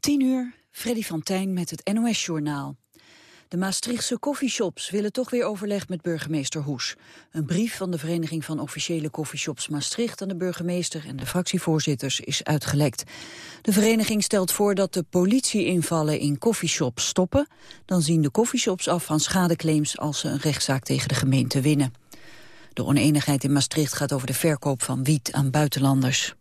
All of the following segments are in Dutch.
10 uur, Freddy van Tijn met het NOS-journaal. De Maastrichtse koffieshops willen toch weer overleg met burgemeester Hoes. Een brief van de Vereniging van Officiële Koffieshops Maastricht... aan de burgemeester en de fractievoorzitters is uitgelekt. De vereniging stelt voor dat de politieinvallen in koffieshops stoppen. Dan zien de koffieshops af van schadeclaims... als ze een rechtszaak tegen de gemeente winnen. De oneenigheid in Maastricht gaat over de verkoop van wiet aan buitenlanders.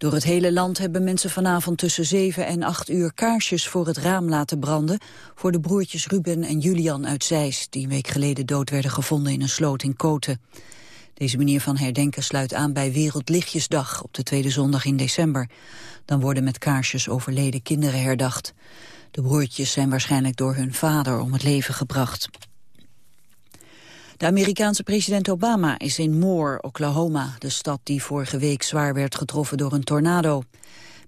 Door het hele land hebben mensen vanavond tussen 7 en 8 uur kaarsjes voor het raam laten branden voor de broertjes Ruben en Julian uit Zeist, die een week geleden dood werden gevonden in een sloot in Koten. Deze manier van herdenken sluit aan bij Wereldlichtjesdag op de tweede zondag in december. Dan worden met kaarsjes overleden kinderen herdacht. De broertjes zijn waarschijnlijk door hun vader om het leven gebracht. De Amerikaanse president Obama is in Moore, Oklahoma, de stad die vorige week zwaar werd getroffen door een tornado.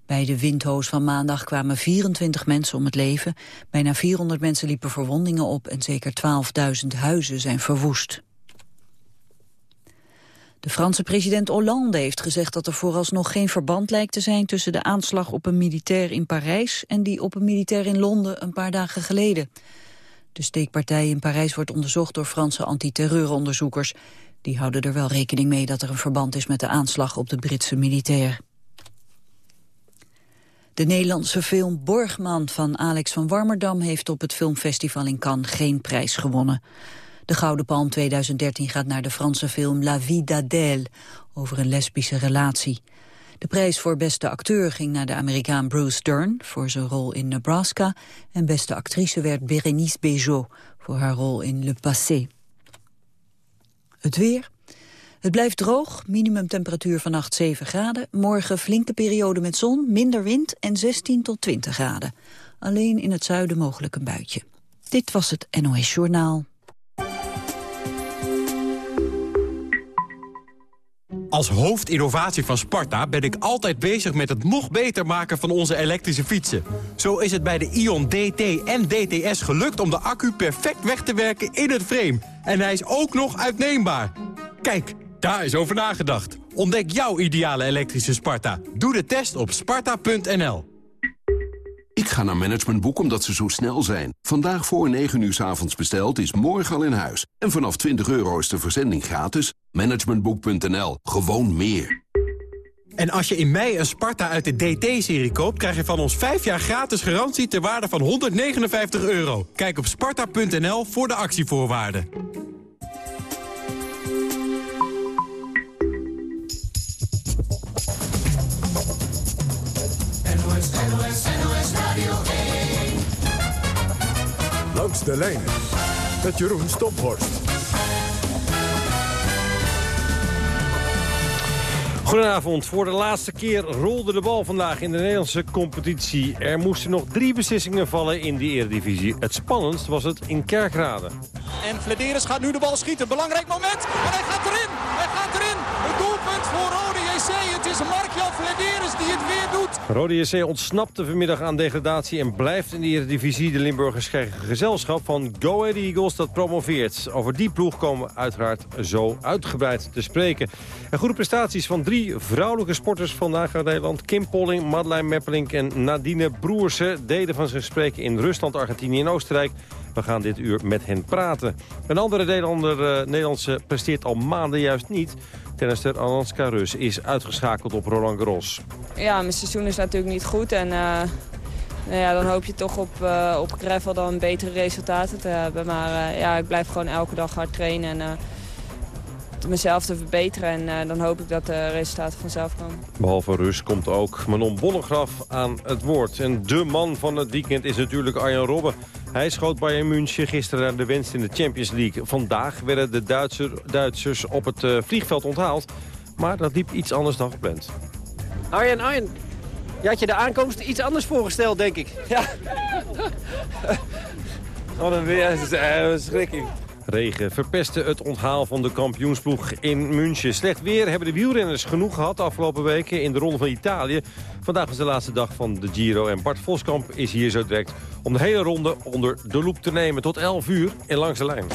Bij de windhoos van maandag kwamen 24 mensen om het leven. Bijna 400 mensen liepen verwondingen op en zeker 12.000 huizen zijn verwoest. De Franse president Hollande heeft gezegd dat er vooralsnog geen verband lijkt te zijn tussen de aanslag op een militair in Parijs en die op een militair in Londen een paar dagen geleden. De steekpartij in Parijs wordt onderzocht door Franse antiterreuronderzoekers. Die houden er wel rekening mee dat er een verband is met de aanslag op de Britse militair. De Nederlandse film Borgman van Alex van Warmerdam heeft op het filmfestival in Cannes geen prijs gewonnen. De Gouden Palm 2013 gaat naar de Franse film La Vie d'Adèle over een lesbische relatie. De prijs voor beste acteur ging naar de Amerikaan Bruce Dern... voor zijn rol in Nebraska. En beste actrice werd Bérénice Bejo voor haar rol in Le Passé. Het weer. Het blijft droog, minimumtemperatuur vannacht 7 graden. Morgen flinke periode met zon, minder wind en 16 tot 20 graden. Alleen in het zuiden mogelijk een buitje. Dit was het NOS Journaal. Als hoofdinnovatie van Sparta ben ik altijd bezig met het nog beter maken van onze elektrische fietsen. Zo is het bij de Ion DT en DTS gelukt om de accu perfect weg te werken in het frame. En hij is ook nog uitneembaar. Kijk, daar is over nagedacht. Ontdek jouw ideale elektrische Sparta. Doe de test op sparta.nl. Ga naar Managementboek omdat ze zo snel zijn. Vandaag voor 9 uur s avonds besteld is morgen al in huis. En vanaf 20 euro is de verzending gratis. Managementboek.nl. Gewoon meer. En als je in mei een Sparta uit de DT-serie koopt... krijg je van ons 5 jaar gratis garantie ter waarde van 159 euro. Kijk op sparta.nl voor de actievoorwaarden. Radio 1. Langs de lijn met Jeroen Stomphorst. Goedenavond. Voor de laatste keer rolde de bal vandaag in de Nederlandse competitie. Er moesten nog drie beslissingen vallen in de eredivisie. Het spannendst was het in Kerkrade. En Flederis gaat nu de bal schieten. Belangrijk moment. En hij gaat erin. Hij gaat erin. Het doelpunt voor Rode Het is Mark-Jan Flederis die het weer doet. Rode JC ontsnapte vanmiddag aan degradatie en blijft in de Eredivisie. De Limburgers krijgen gezelschap van Go Ahead Eagles dat promoveert. Over die ploeg komen we uiteraard zo uitgebreid te spreken. En goede prestaties van drie vrouwelijke sporters vandaag uit Nederland. Kim Polling, Madeleine Meppelink en Nadine Broersen deden van zich spreken in Rusland, Argentinië en Oostenrijk. We gaan dit uur met hen praten. Een andere Nederlander, uh, Nederlandse presteert al maanden juist niet. Tennister Alanska Rus is uitgeschakeld op Roland Garros. Ja, mijn seizoen is natuurlijk niet goed. En uh, nou ja, dan hoop je toch op, uh, op gravel dan betere resultaten te hebben. Maar ja, ik blijf gewoon elke dag hard trainen. En, mezelf te verbeteren. En dan hoop ik dat de resultaten vanzelf komen. Behalve Rus komt ook Manon Bollegraf aan het woord. En de man van het weekend is natuurlijk Arjen Robben. Hij schoot Bayern München gisteren naar de winst in de Champions League. Vandaag werden de Duitser, Duitsers op het uh, vliegveld onthaald. Maar dat liep iets anders dan gepland. Arjen, Arjen, je had je de aankomst iets anders voorgesteld, denk ik. Ja. Wat een weer, een verschrikking. Regen verpestte het onthaal van de kampioensploeg in München. Slecht weer hebben de wielrenners genoeg gehad de afgelopen weken in de Ronde van Italië. Vandaag is de laatste dag van de Giro en Bart Voskamp is hier zo direct... om de hele ronde onder de loep te nemen tot 11 uur in Langs de Lijn.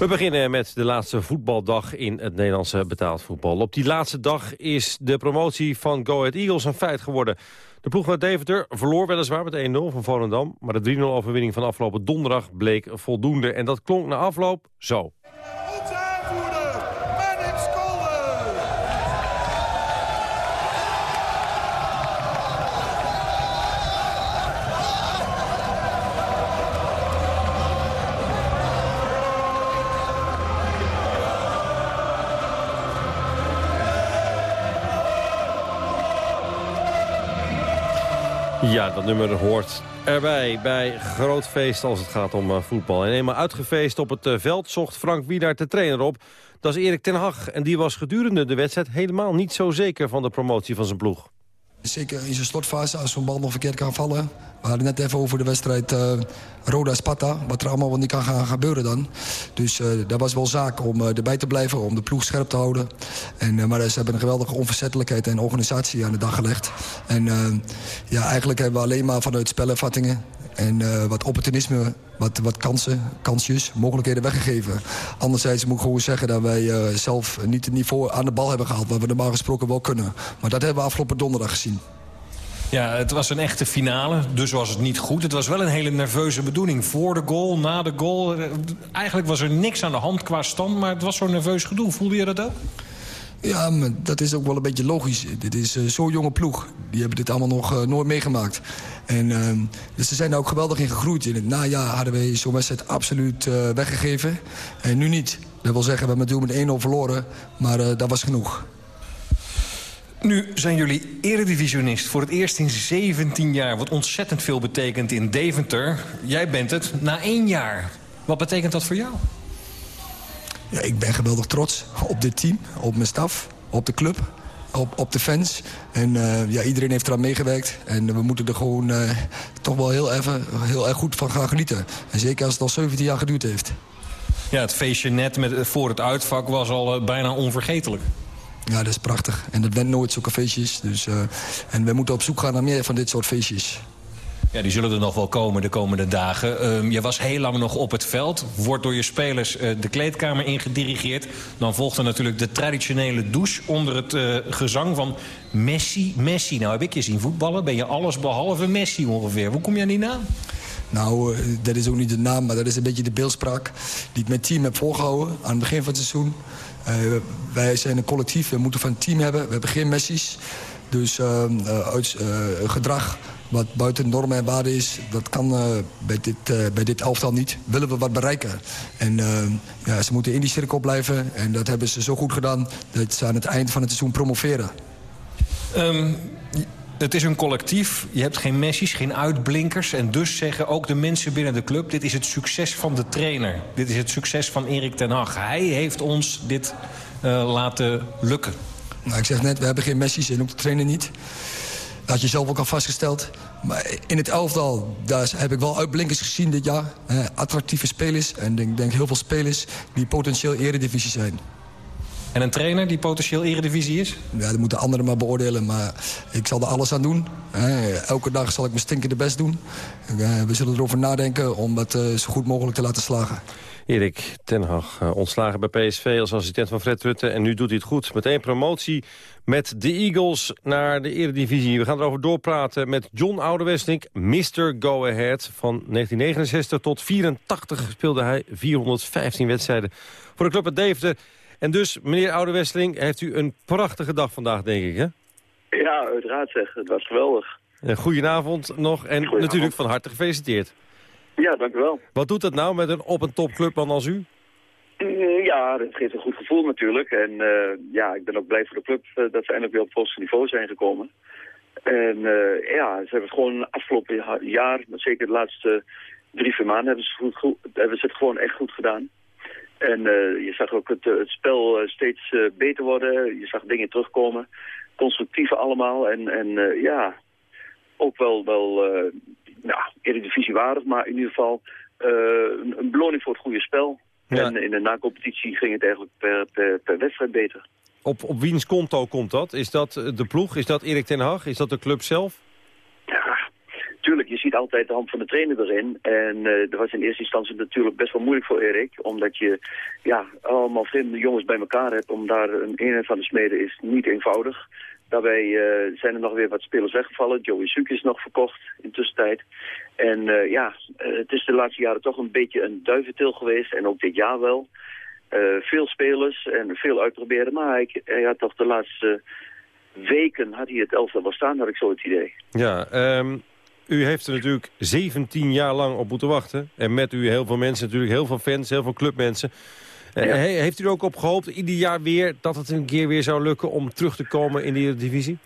We beginnen met de laatste voetbaldag in het Nederlandse betaald voetbal. Op die laatste dag is de promotie van Go Ahead Eagles een feit geworden. De ploeg van Deventer verloor weliswaar met 1-0 van Volendam... maar de 3-0 overwinning van afgelopen donderdag bleek voldoende. En dat klonk na afloop zo. Ja, dat nummer hoort erbij bij groot feest als het gaat om uh, voetbal. En eenmaal uitgefeest op het uh, veld zocht Frank Wiedaert de trainer op. Dat is Erik ten Hag en die was gedurende de wedstrijd helemaal niet zo zeker van de promotie van zijn ploeg. Zeker in zijn slotfase, als zo'n bal nog verkeerd kan vallen. We hadden net even over de wedstrijd uh, Roda-Sparta. Wat er allemaal wel niet kan gaan gebeuren dan. Dus uh, dat was wel zaak om erbij te blijven, om de ploeg scherp te houden. En, maar ze hebben een geweldige onverzettelijkheid en organisatie aan de dag gelegd. En ja, eigenlijk hebben we alleen maar vanuit spelervattingen en wat opportunisme, wat, wat kansen, kansjes, mogelijkheden weggegeven. Anderzijds moet ik gewoon zeggen dat wij uh, zelf niet het niveau aan de bal hebben gehaald... wat we normaal gesproken wel kunnen. Maar dat hebben we afgelopen donderdag gezien. Ja, het was een echte finale, dus was het niet goed. Het was wel een hele nerveuze bedoeling. Voor de goal, na de goal. Eigenlijk was er niks aan de hand qua stand, maar het was zo'n nerveus gedoe. Voelde je dat ook? Ja, dat is ook wel een beetje logisch. Dit is uh, zo'n jonge ploeg. Die hebben dit allemaal nog uh, nooit meegemaakt. En, uh, dus ze zijn daar ook geweldig in gegroeid. In het najaar hadden wij zo'n wedstrijd absoluut weggegeven. En nu niet. Dat wil zeggen, we hebben met 1-0 verloren. Maar dat was genoeg. Nu zijn jullie eredivisionist voor het eerst in 17 jaar... wat ontzettend veel betekent in Deventer. Jij bent het na één jaar. Wat betekent dat voor jou? Ja, ik ben geweldig trots op dit team, op mijn staf, op de club, op, op de fans. En uh, ja, iedereen heeft eraan meegewerkt. En we moeten er gewoon uh, toch wel heel, even, heel erg goed van gaan genieten. En zeker als het al 17 jaar geduurd heeft. Ja, het feestje net met, voor het uitvak was al uh, bijna onvergetelijk. Ja, dat is prachtig. En dat bent nooit zulke feestjes. Dus, en we moeten op zoek gaan naar meer van dit soort feestjes. Ja, die zullen er nog wel komen de komende dagen. Uh, je was heel lang nog op het veld. Wordt door je spelers uh, de kleedkamer ingedirigeerd. Dan volgt er natuurlijk de traditionele douche onder het uh, gezang van Messi. Messi, nou heb ik je zien voetballen. Ben je alles behalve Messi ongeveer. Hoe kom je aan die naam? Nou, dat is ook niet de naam, maar dat is een beetje de beeldspraak... die ik met team heb voorgehouden aan het begin van het seizoen. wij zijn een collectief, we moeten van team hebben. We hebben geen Messi's. Dus ehm, uit gedrag wat buiten normen en waarden is, dat kan uh, bij, dit, uh, bij dit elftal niet. Willen we wat bereiken. En uh, ja, ze moeten in die cirkel blijven. En dat hebben ze zo goed gedaan dat ze aan het eind van het seizoen promoveren. Um, het is een collectief. Je hebt geen messies, geen uitblinkers. En dus zeggen ook de mensen binnen de club... dit is het succes van de trainer. Dit is het succes van Erik ten Hag. Hij heeft ons dit laten lukken. Nou, ik zeg net, we hebben geen messies en ook de trainer niet. Dat had je zelf ook al vastgesteld. Maar in het elftal daar heb ik wel uitblinkers gezien dit jaar. attractieve spelers. En ik denk, denk heel veel spelers die potentieel eredivisie zijn. En een trainer die potentieel eredivisie is? Ja, dat moeten anderen maar beoordelen. Maar ik zal er alles aan doen. elke dag zal ik mijn stinkende best doen. we zullen erover nadenken om het uh, zo goed mogelijk te laten slagen. Erik ten Hag, uh, ontslagen bij PSV als assistent van Fred Rutte. En nu doet hij het goed. Meteen promotie met de Eagles naar de Eredivisie. We gaan erover doorpraten met John Oudewestink, Mr. Go Ahead. Van 1969 tot 84 speelde hij 415 wedstrijden voor de club uit Deventer. En dus, meneer Oudewestling, heeft u een prachtige dag vandaag, denk ik, hè? Ja, uiteraard zeg. Het was geweldig. Goedenavond nog en natuurlijk van harte gefeliciteerd. Ja, dank u wel. Wat doet dat nou met een op- en topclubman als u? Mm, ja, dat geeft een goed gevoel natuurlijk. En uh, ja, ik ben ook blij voor de club uh, dat ze eindelijk weer op het hoogste niveau zijn gekomen. En ja, ze hebben het gewoon afgelopen jaar, maar zeker de laatste drie, vier maanden, hebben ze, goed, het gewoon echt goed gedaan. En je zag ook het, het spel steeds beter worden. Je zag dingen terugkomen. Constructieve allemaal. En, en ja, ook wel, wel nou, eredivisiewaardig, maar in ieder geval een beloning voor het goede spel. Ja. En in de na-competitie ging het eigenlijk per, per, per wedstrijd beter. Op, op wiens konto komt dat? Is dat de ploeg? Is dat Erik ten Hag? Is dat de club zelf? Ja, tuurlijk, je ziet altijd de hand van de trainer erin. En uh, dat was in eerste instantie natuurlijk best wel moeilijk voor Erik. Omdat je ja, allemaal vreemde jongens bij elkaar hebt. Om daar een eenheid van de smeden is niet eenvoudig. Daarbij uh, zijn er nog weer wat spelers weggevallen. Joey Suk is nog verkocht in tussentijd. En uh, ja, het is de laatste jaren toch een beetje een duiventil geweest. En ook dit jaar wel. veel spelers en veel uitproberen. Maar hij, hij had toch de laatste weken had hij het elftal wel staan, had ik zo het idee. Ja, um, u heeft er natuurlijk 17 jaar lang op moeten wachten. En met u heel veel mensen natuurlijk, heel veel fans, heel veel clubmensen. Ja. Uh, heeft u er ook op gehoopt, ieder jaar weer, dat het een keer weer zou lukken om terug te komen in de divisie?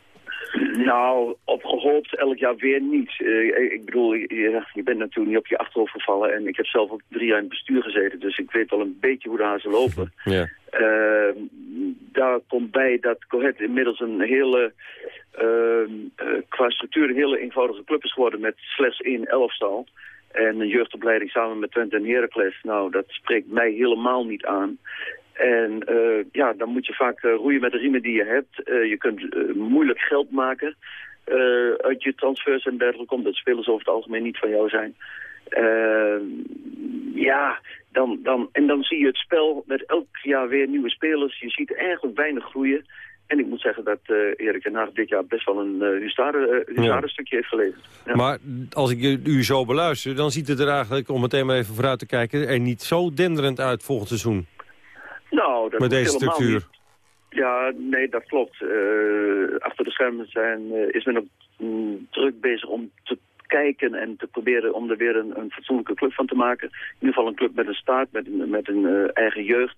Nou, op gehoopt elk jaar weer niet. Uh, ik bedoel, je, je, bent natuurlijk niet op je achterhoofd gevallen. En ik heb zelf ook drie jaar in het bestuur gezeten. Dus ik weet wel een beetje hoe de hazen lopen. Ja. Uh, daar komt bij dat Cohet inmiddels een hele, uh, qua structuur een hele eenvoudige club is geworden met slechts één elfstal. En een jeugdopleiding samen met Twente en Heracles. Nou, dat spreekt mij helemaal niet aan. En uh, ja, dan moet je vaak uh, roeien met de riemen die je hebt. Uh, je kunt moeilijk geld maken uit je transfers en dergelijke, omdat spelers over het algemeen niet van jou zijn. ja, dan, dan, en dan zie je het spel met elk jaar weer nieuwe spelers. Je ziet eigenlijk weinig groeien. En ik moet zeggen dat uh, Erik ten Haag dit jaar best wel een uh, hustare, uh, hustare stukje heeft geleverd. Ja. Maar als ik u zo beluister, dan ziet het er eigenlijk, om meteen maar even vooruit te kijken... er niet zo denderend uit volgend seizoen. Nou, dat Met deze structuur. Niet. Ja, nee, dat klopt. achter de schermen zijn, is men ook mm, druk bezig om te kijken en te proberen om er weer een, een fatsoenlijke club van te maken. In ieder geval een club met een staat, met met een eigen jeugd.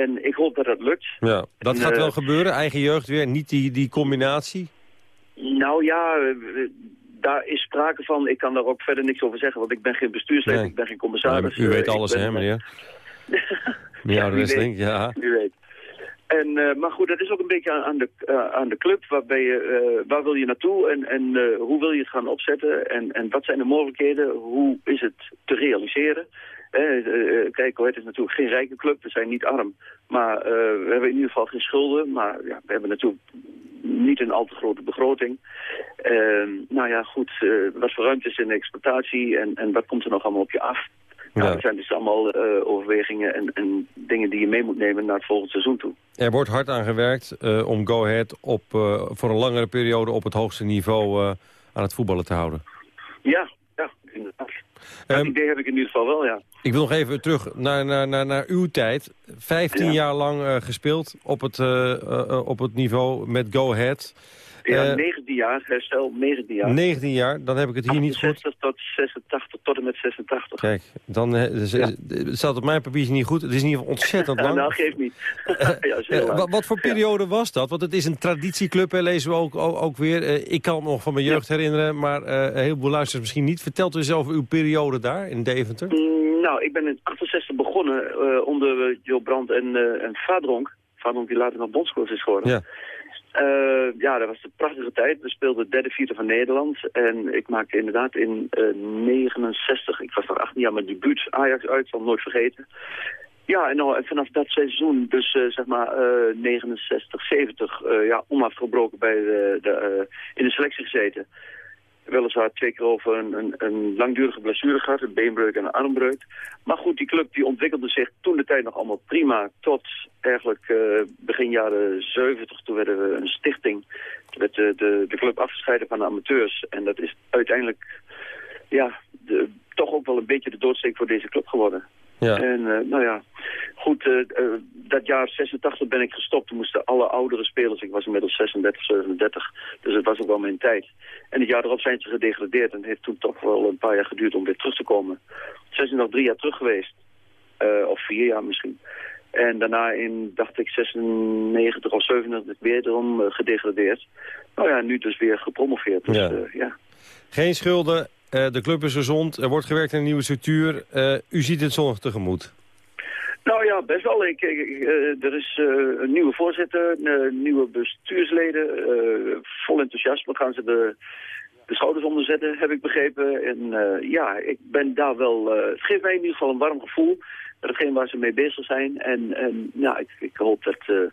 En ik hoop dat dat lukt. Ja, dat en, gaat wel uh, gebeuren, eigen jeugd weer, niet die, die combinatie? Nou ja, daar is sprake van. Ik kan daar ook verder niks over zeggen, want ik ben geen bestuurslid, nee. ik ben geen commissaris. Nee, u weet alles, ben, hè, meneer? ja, de wrestling, ja. U weet. En, uh, maar goed, dat is ook een beetje aan, aan, de, uh, aan de club. Waarbij je, uh, waar wil je naartoe en, en hoe wil je het gaan opzetten? En, en wat zijn de mogelijkheden? Hoe is het te realiseren? Eh, kijk, het is natuurlijk geen rijke club, we zijn niet arm. Maar uh, we hebben in ieder geval geen schulden. Maar ja, we hebben natuurlijk niet een al te grote begroting. Uh, nou ja, goed, wat voor ruimte is in de exploitatie en, en wat komt er nog allemaal op je af? Nou, ja. dat zijn dus allemaal overwegingen en, en, dingen die je mee moet nemen naar het volgende seizoen toe. Er wordt hard aan gewerkt om Go Ahead op, voor een langere periode op het hoogste niveau aan het voetballen te houden. Ja, ja, inderdaad. Dat um, idee heb ik in ieder geval wel, ja. Ik wil nog even terug naar, naar, naar, naar uw tijd. 15 ja. jaar lang uh, gespeeld op het, uh, uh, op het niveau met Go Ahead. Ja, 19 jaar, herstel, 19 jaar. 19 jaar, dan heb ik het hier niet goed. tot 86, tot en met 86. Kijk, dan dus, ja. het staat op mijn papiertje niet goed. Het is in ieder geval ontzettend lang. nou, geeft niet. ja, wat, wat voor periode was dat? Want het is een traditieclub, hè, lezen we ook, ook, ook weer. ik kan het nog van mijn jeugd herinneren, maar een heleboel luisteraars misschien niet. Vertelt u eens over uw periode daar in Deventer. Mm, nou, ik ben in 68 begonnen onder Jo Brandt en, en Vadronk. Vadronk die later nog bondscoach is geworden. Ja. Uh, ja, dat was een prachtige tijd. We speelden derde, vierde van Nederland. En ik maakte inderdaad in uh, 69, ik was nog 18 jaar, mijn debuut Ajax uit, zal nooit vergeten. Ja, en, nou, en vanaf dat seizoen, dus uh, zeg maar 69, 70, ja, onafgebroken bij de, de in de selectie gezeten. Weliswaar twee keer over een, een, een langdurige blessure gehad, een beenbreuk en een armbreuk. Maar goed, die club die ontwikkelde zich toen de tijd nog allemaal prima. Tot eigenlijk uh, begin jaren 70, toen werden we een stichting. Toen werd de, de, de club afgescheiden van de amateurs. En dat is uiteindelijk ja, de, toch ook wel een beetje de doodsteek voor deze club geworden. Ja. En uh, nou ja, goed, uh, uh, dat jaar 86 ben ik gestopt. Toen moesten alle oudere spelers, ik was inmiddels 36, 37, dus het was ook wel mijn tijd. En het jaar erop zijn ze gedegradeerd en het heeft toen toch wel een paar jaar geduurd om weer terug te komen. Ze zijn nog drie jaar terug geweest, of vier jaar misschien. En daarna in, dacht ik, 96 of 97 weer erom gedegradeerd. Nou ja, nu dus weer gepromoveerd. Dus, ja. ja. Geen schulden, uh, de club is gezond, er wordt gewerkt aan een nieuwe structuur. Uh, u ziet het zonnig tegemoet. Nou ja, best wel. Ik, uh, er is een nieuwe voorzitter, nieuwe bestuursleden. vol enthousiasme gaan ze de, de schouders onderzetten, heb ik begrepen. En ja, ik ben daar wel... het geeft mij in ieder geval een warm gevoel. Hetgeen waar ze mee bezig zijn. En, en ja, ik, ik hoop dat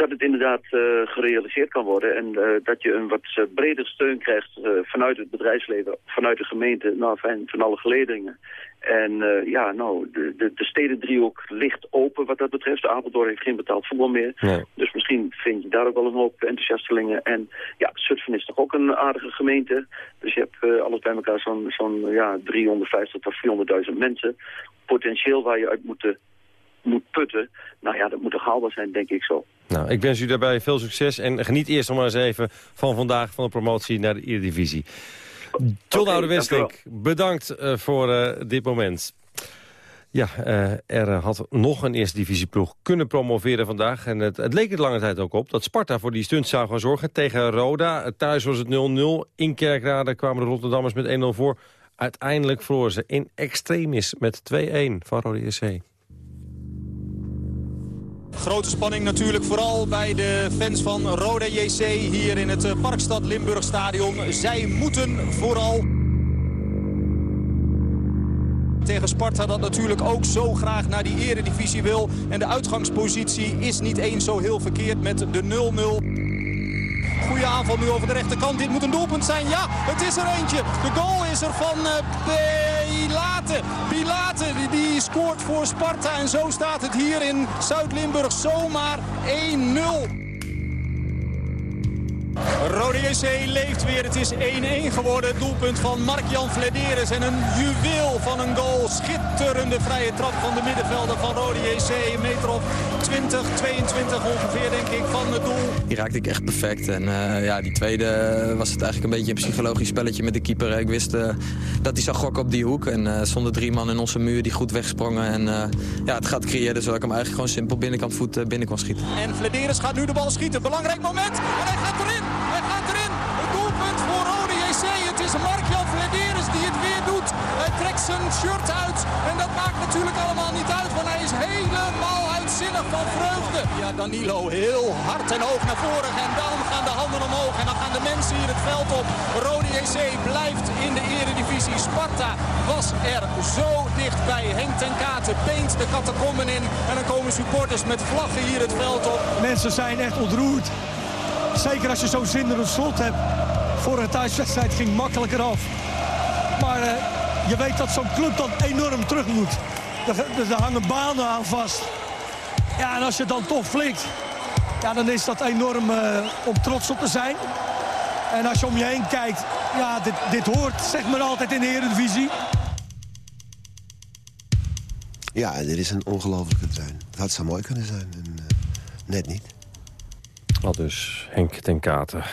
dat het inderdaad gerealiseerd kan worden. En dat je een wat breder steun krijgt vanuit het bedrijfsleven, vanuit de gemeente, nou, van, van alle geledingen. En ja, nou, de, de, de stedendriehoek ligt open wat dat betreft. Apeldoorn heeft geen betaald voetbal meer. Dus misschien vind je daar ook wel een hoop enthousiastelingen. En ja, Zutphen is toch ook een aardige gemeente. Dus je hebt alles bij elkaar zo'n zo'n ja, 350 tot 400.000 mensen. Potentieel waar je uit moet, moet putten. Nou ja, dat moet toch haalbaar zijn, denk ik zo. Nou, ik wens u daarbij veel succes en geniet eerst nog maar eens even van vandaag van de promotie naar de Eredivisie. John okay, Oude bedankt uh, voor uh, dit moment. Ja, uh, er had nog een eerste divisieploeg kunnen promoveren vandaag. En het, het, leek er lange tijd ook op dat Sparta voor die stunt zou gaan zorgen tegen Roda. Thuis was het 0-0. In Kerkrade kwamen de Rotterdammers met 1-0 voor. Uiteindelijk verloren ze in extremis met 2-1 van Rode SC. Grote spanning natuurlijk vooral bij de fans van Roda JC hier in het eh, Parkstad Limburg Stadion. Zij moeten vooral tegen Sparta dat natuurlijk ook zo graag naar die eredivisie wil. En de uitgangspositie is niet eens zo heel verkeerd met de 0-0. Goede aanval nu over de rechterkant. Dit moet een doelpunt zijn. Ja, het is er eentje. De goal is er van uh, Pilate. Pilate die scoort voor Sparta. En zo staat het hier in Zuid-Limburg zomaar 1-0. Rode JC leeft weer. Het is 1-1 geworden. Doelpunt van Mark-Jan Flederis. En een juweel van een goal. Schitterende vrije trap van de middenvelder van Rode JC. Een meter of 20, 22 ongeveer denk ik van het doel. Die raakte ik echt perfect. En uh, ja, die tweede was het eigenlijk een beetje een psychologisch spelletje met de keeper. Ik wist uh, dat hij zou gokken op die hoek. En uh, stonden drie man in onze muur die goed wegsprongen. En ja, het gaat creëren zodat ik hem eigenlijk gewoon simpel binnenkant voet binnen kon schieten. En Flederis gaat nu de bal schieten. Belangrijk moment. En hij gaat erin. Zijn shirt uit. En dat maakt natuurlijk allemaal niet uit. Want hij is helemaal uitzinnig van vreugde. Ja, Danilo heel hard en hoog naar voren. En dan gaan de handen omhoog. En dan gaan de mensen hier het veld op. Rode JC blijft in de eredivisie. Sparta was er zo dichtbij. Henk ten Katen peent de catacomben in. En dan komen supporters met vlaggen hier het veld op. Mensen zijn echt ontroerd. Zeker als je zo'n zinderend slot hebt. Voor een thuiswedstrijd ging makkelijker af. Maar uh, je weet dat zo'n club dan enorm terug moet. Er, er hangen banen aan vast. Ja, en als je dan toch flikt, ja, dan is dat enorm uh, om trots op te zijn. En als je om je heen kijkt, ja, dit, dit hoort zeg maar altijd in de Eredivisie. Ja, dit is een ongelofelijke trein. Het zou mooi kunnen zijn, en, uh, net niet. Al dus Henk ten Katen,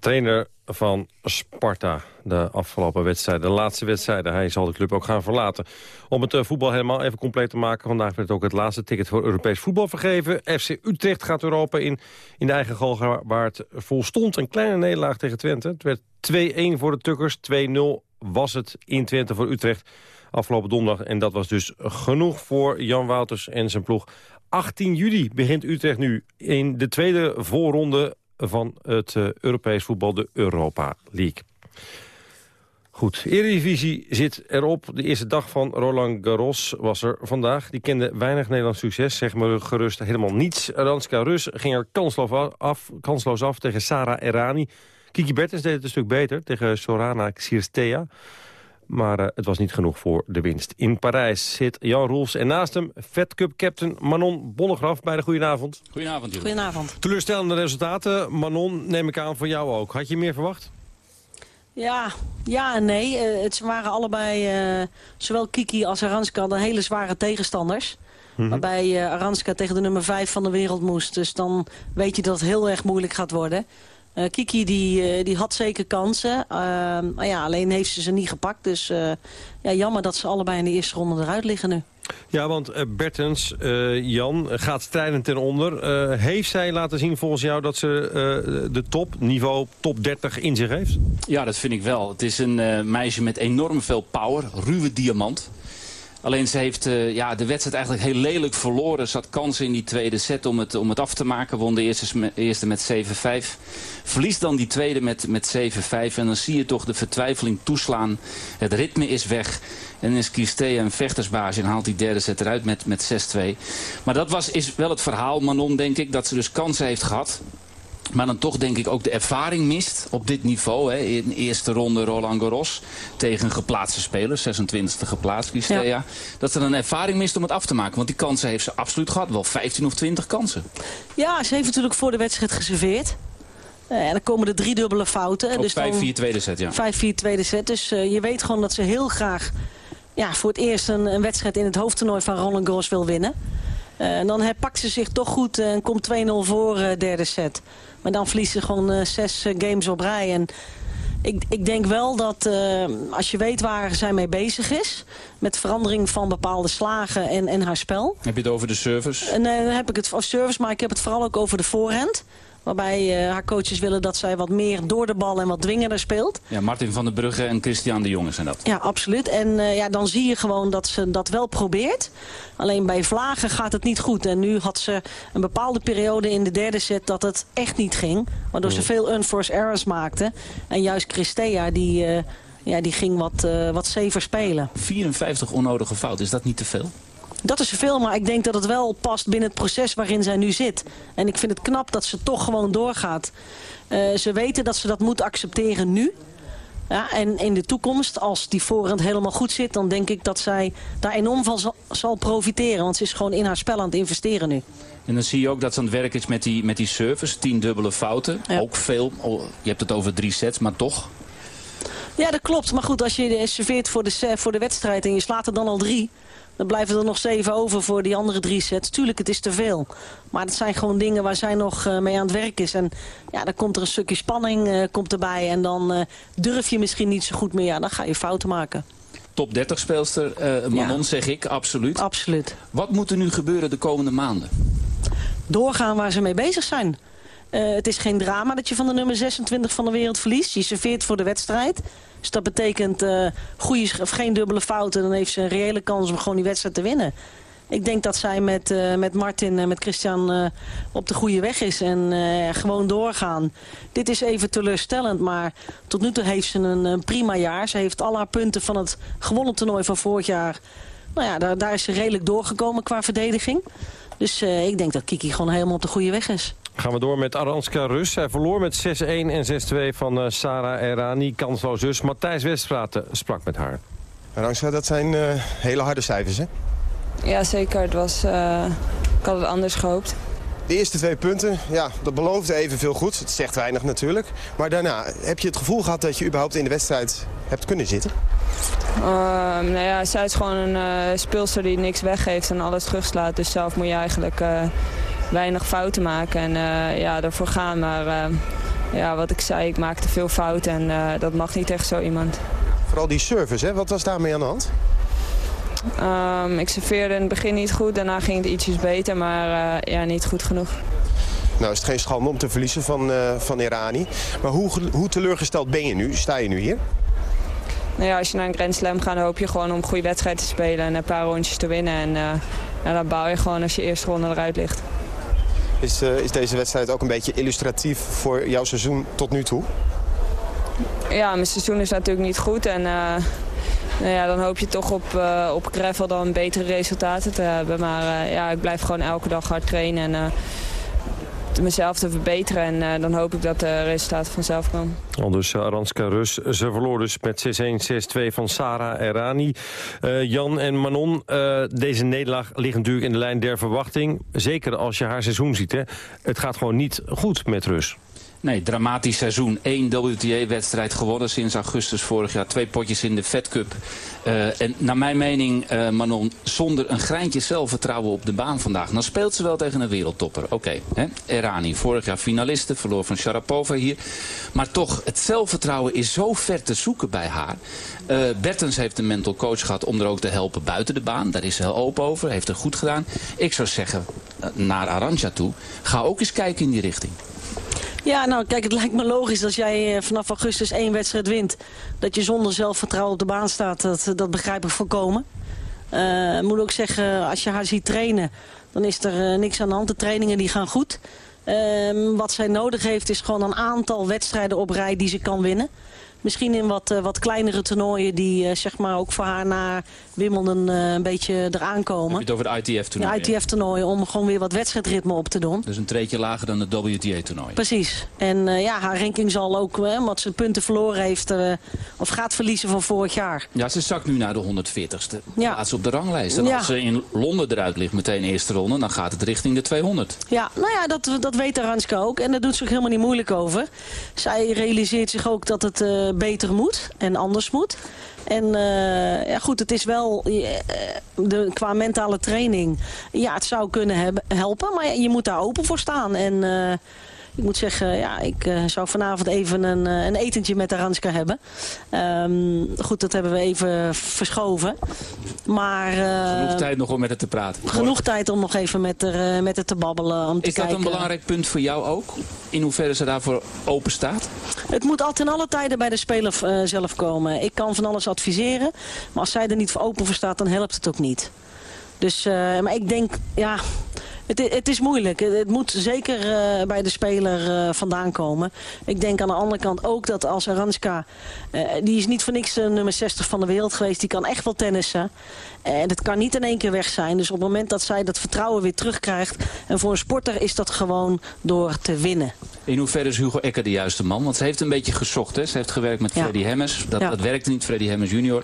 trainer van Sparta. De afgelopen wedstrijden, de laatste wedstrijden. Hij zal de club ook gaan verlaten. Om het eh, voetbal helemaal even compleet te maken. Vandaag werd ook het laatste ticket voor Europees voetbal vergeven. FC Utrecht gaat Europa in, in de eigen goal waar het volstond. Een kleine nederlaag tegen Twente. Het werd 2-1 voor de Tukkers. 2-0 was het in Twente voor Utrecht afgelopen donderdag. En dat was dus genoeg voor Jan Wouters en zijn ploeg. 18 juli begint Utrecht nu in de tweede voorronde van het uh, Europees voetbal, de Europa League. Goed, Eredivisie zit erop. De eerste dag van Roland Garros was er vandaag. Die kende weinig Nederlands succes, zeg maar gerust helemaal niets. Ranska Rus ging er kansloos af, kansloos af tegen Sarah Errani. Kiki Bertens deed het een stuk beter tegen Sorana Xirstea. Maar uh, het was niet genoeg voor de winst. In Parijs zit Jan Roels en naast hem Fed Cup captain Manon Bonnegraf. Bij de goedenavond. Goedenavond, Jeroen. Goedenavond. Teleurstellende resultaten. Manon, neem ik aan, voor jou ook. Had je meer verwacht? Ja, ja en nee. Uh, het waren allebei, uh, zowel Kiki als Aranska, de hele zware tegenstanders. Mm Waarbij uh, Aranska tegen de nummer 5 van de wereld moest. Dus dan weet je dat het heel erg moeilijk gaat worden. Uh, Kiki die, die had zeker kansen. Uh, maar ja, alleen heeft ze ze niet gepakt. Dus ja, jammer dat ze allebei in de eerste ronde eruit liggen nu. Ja, want Bertens, Jan, gaat strijden ten onder. heeft zij laten zien volgens jou dat ze de top, niveau top 30 in zich heeft? Ja, dat vind ik wel. Het is een meisje met enorm veel power. Ruwe diamant. Alleen ze heeft uh, ja, de wedstrijd eigenlijk heel lelijk verloren. Ze had kansen in die tweede set om het, om het af te maken. Won de eerste, eerste met 7-5. Verliest dan die tweede met, met 7-5. En dan zie je toch de vertwijfeling toeslaan. Het ritme is weg. En is Christea een vechtersbaas en haalt die derde set eruit met, met 6-2. Maar dat was, is wel het verhaal, Manon, denk ik. Dat ze dus kansen heeft gehad. Maar dan toch denk ik ook de ervaring mist op dit niveau. Hè. In de eerste ronde Roland Garros tegen geplaatste spelers. 26e geplaatst, Christea. Ja. Dat ze een ervaring mist om het af te maken. Want die kansen heeft ze absoluut gehad. Wel 15 of 20 kansen. Ja, ze heeft natuurlijk voor de wedstrijd geserveerd. Uh, en dan komen de drie dubbele fouten. Op dus 5-4 tweede set, ja. 5-4 tweede set. Dus uh, je weet gewoon dat ze heel graag ja, voor het eerst een, een wedstrijd in het hoofdtoernooi van Roland Garros wil winnen. Uh, en dan pakt ze zich toch goed en komt 2-0 voor uh, derde set. Maar dan verliest ze gewoon zes games op rij. En ik, ik denk wel dat als je weet waar zij mee bezig is... met verandering van bepaalde slagen en, en haar spel... Heb je het over de service? Nee, dan heb ik het over service, maar ik heb het vooral ook over de voorhand... Waarbij uh, haar coaches willen dat zij wat meer door de bal en wat dwingender speelt. Ja, Martin van der Brugge en Christian de Jonge zijn dat. Ja, absoluut. En uh, ja, dan zie je gewoon dat ze dat wel probeert. Alleen bij Vlagen gaat het niet goed. En nu had ze een bepaalde periode in de derde set dat het echt niet ging. Waardoor ze veel unforced errors maakte. En juist Christea die... Uh, ja, die ging wat, wat safer spelen. 54 onnodige fouten, is dat niet te veel? Dat is veel, maar ik denk dat het wel past binnen het proces waarin zij nu zit. En ik vind het knap dat ze toch gewoon doorgaat. Uh, ze weten dat ze dat moet accepteren nu. Ja, en in de toekomst, als die voorhand helemaal goed zit... dan denk ik dat zij daar enorm van zal, zal, profiteren. Want ze is gewoon in haar spel aan het investeren nu. En dan zie je ook dat ze aan het werk is met die, met die service. Tien dubbele fouten. Ja. Ook veel. Oh, je hebt het over drie sets, maar toch... Ja, dat klopt. Maar goed, als je serveert voor de, voor de wedstrijd en je slaat er dan al drie... Dan blijven er nog zeven over voor die andere drie sets. Tuurlijk, het is te veel. Maar het zijn gewoon dingen waar zij nog uh, mee aan het werk is. En ja, dan komt er een stukje spanning uh, komt erbij. En dan uh, durf je misschien niet zo goed meer. Ja, dan ga je fouten maken. Top 30 speelster, Manon ja. zeg ik, absoluut. Absoluut. Wat moet er nu gebeuren de komende maanden? Doorgaan waar ze mee bezig zijn. Uh, het is geen drama dat je van de nummer 26 van de wereld verliest. Je serveert voor de wedstrijd. Dus dat betekent uh, goede, of geen dubbele fouten. Dan heeft ze een reële kans om gewoon die wedstrijd te winnen. Ik denk dat zij met, uh, met Martin en met Christian op de goede weg is. En gewoon doorgaan. Dit is even teleurstellend. Maar tot nu toe heeft ze een, een prima jaar. Ze heeft al haar punten van het gewonnen toernooi van vorig jaar. Nou ja, daar, daar is ze redelijk doorgekomen qua verdediging. Dus ik denk dat Kiki gewoon helemaal op de goede weg is. Gaan we door met Aranska Rus. Hij verloor met 6-1 en 6-2 van uh, Sarah Errani. Kansloos dus. Matthijs Weststraat sprak met haar. Aranska, dat zijn uh, hele harde cijfers, hè? Ja, zeker. Het was, uh, ik had het anders gehoopt. De eerste twee punten, ja, dat beloofde evenveel goed. Het zegt weinig natuurlijk. Maar daarna, heb je het gevoel gehad dat je überhaupt in de wedstrijd hebt kunnen zitten? Uh, nou ja, zij is gewoon een uh, speelster die niks weggeeft en alles terugslaat. Dus zelf moet je eigenlijk uh, weinig fouten maken en uh, ja, ervoor gaan. Maar uh, ja, wat ik zei, ik maakte veel fouten en uh, dat mag niet tegen zo iemand. Vooral die service, hè? wat was daarmee aan de hand? Um, ik serveerde in het begin niet goed, daarna ging het ietsjes beter, maar ja, niet goed genoeg. Nou is het geen schande om te verliezen van, van Irani. Maar hoe, hoe teleurgesteld ben je nu? Sta je nu hier? Nou ja, als je naar een Grand Slam gaat, hoop je gewoon om een goede wedstrijd te spelen en een paar rondjes te winnen. En uh, nou, dan bouw je gewoon als je eerste ronde eruit ligt. Is, uh, is deze wedstrijd ook een beetje illustratief voor jouw seizoen tot nu toe? Ja, mijn seizoen is natuurlijk niet goed. En uh, nou ja, dan hoop je toch op, uh, op gravel dan betere resultaten te hebben. Maar ja, ik blijf gewoon elke dag hard trainen. En, mezelf te verbeteren. En uh, dan hoop ik dat de resultaten vanzelf komen. Al dus Aranska Rus. Ze verloor dus met 6-1, 6-2 van Sarah Errani. Uh, Jan en Manon, deze nederlaag ligt natuurlijk in de lijn der verwachting. Zeker als je haar seizoen ziet. Hè. Het gaat gewoon niet goed met Rus. Nee, dramatisch seizoen. Eén WTA-wedstrijd gewonnen sinds augustus vorig jaar. Twee potjes in de Fed Cup. Uh, en naar mijn mening, uh, Manon, zonder een greintje zelfvertrouwen op de baan vandaag. Dan speelt ze wel tegen een wereldtopper. Oké, okay, Erani, vorig jaar finaliste, verloor van Sharapova hier. Maar toch, het zelfvertrouwen is zo ver te zoeken bij haar. Uh, Bertens heeft een mental coach gehad om er ook te helpen buiten de baan. Daar is ze heel open over, heeft het goed gedaan. Ik zou zeggen, naar Arantxa toe, ga ook eens kijken in die richting. Ja, nou kijk, het lijkt me logisch als jij vanaf augustus één wedstrijd wint. Dat je zonder zelfvertrouwen op de baan staat, dat, dat begrijp ik volkomen. Ik moet ook zeggen, als je haar ziet trainen, dan is er niks aan de hand. De trainingen die gaan goed. Ehm, wat zij nodig heeft is gewoon een aantal wedstrijden op rij die ze kan winnen. Misschien in wat, uh, wat kleinere toernooien die uh, zeg maar ook voor haar na Wimbledon uh, een beetje eraan komen. Heb je het over het ITF-toernooi? Ja, ITF-toernooi, om gewoon weer wat wedstrijdritme op te doen. Dus een treetje lager dan het WTA-toernooi? Precies. En ja, haar ranking zal ook, omdat ze punten verloren heeft, of gaat verliezen van vorig jaar. Ja, ze zakt nu naar de 140ste ja. plaats op de ranglijst. En ja. als ze in Londen eruit ligt meteen eerste ronde, dan gaat het richting de 200. Ja, nou ja, dat, dat weet Aranska ook. En daar doet ze ook helemaal niet moeilijk over. Zij realiseert zich ook dat het beter moet en anders moet. En uh, ja, goed, het is wel uh, de, qua mentale training. Ja, het zou kunnen helpen, maar je moet daar open voor staan. En uh, ik moet zeggen, ja, ik uh, zou vanavond even een, een etentje met Aranska hebben. Um, goed, dat hebben we even verschoven. Maar, uh, genoeg tijd nog om met het te praten. Genoeg tijd om nog even met haar, met het te babbelen. Om Is te dat kijken. een belangrijk punt voor jou ook? In hoeverre ze daarvoor open staat? Het moet altijd in alle tijden bij de speler zelf komen. Ik kan van alles adviseren. Maar als zij er niet voor open voor staat, dan helpt het ook niet. Dus, uh, maar ik denk, ja... Het, is moeilijk. Het moet zeker uh, bij de speler uh, vandaan komen. Ik denk aan de andere kant ook dat als Aranska... Uh, die is niet voor niks nummer 60 van de wereld geweest. Die kan echt wel tennissen. En het kan niet in één keer weg zijn. Dus op het moment dat zij dat vertrouwen weer terugkrijgt... en voor een sporter is dat gewoon door te winnen. In hoeverre is Hugo Ecker de juiste man? Want ze heeft een beetje gezocht. Hè? Ze heeft gewerkt met ja. Freddy Hemmers. Dat, ja. dat werkte niet, Freddy Hemmers junior.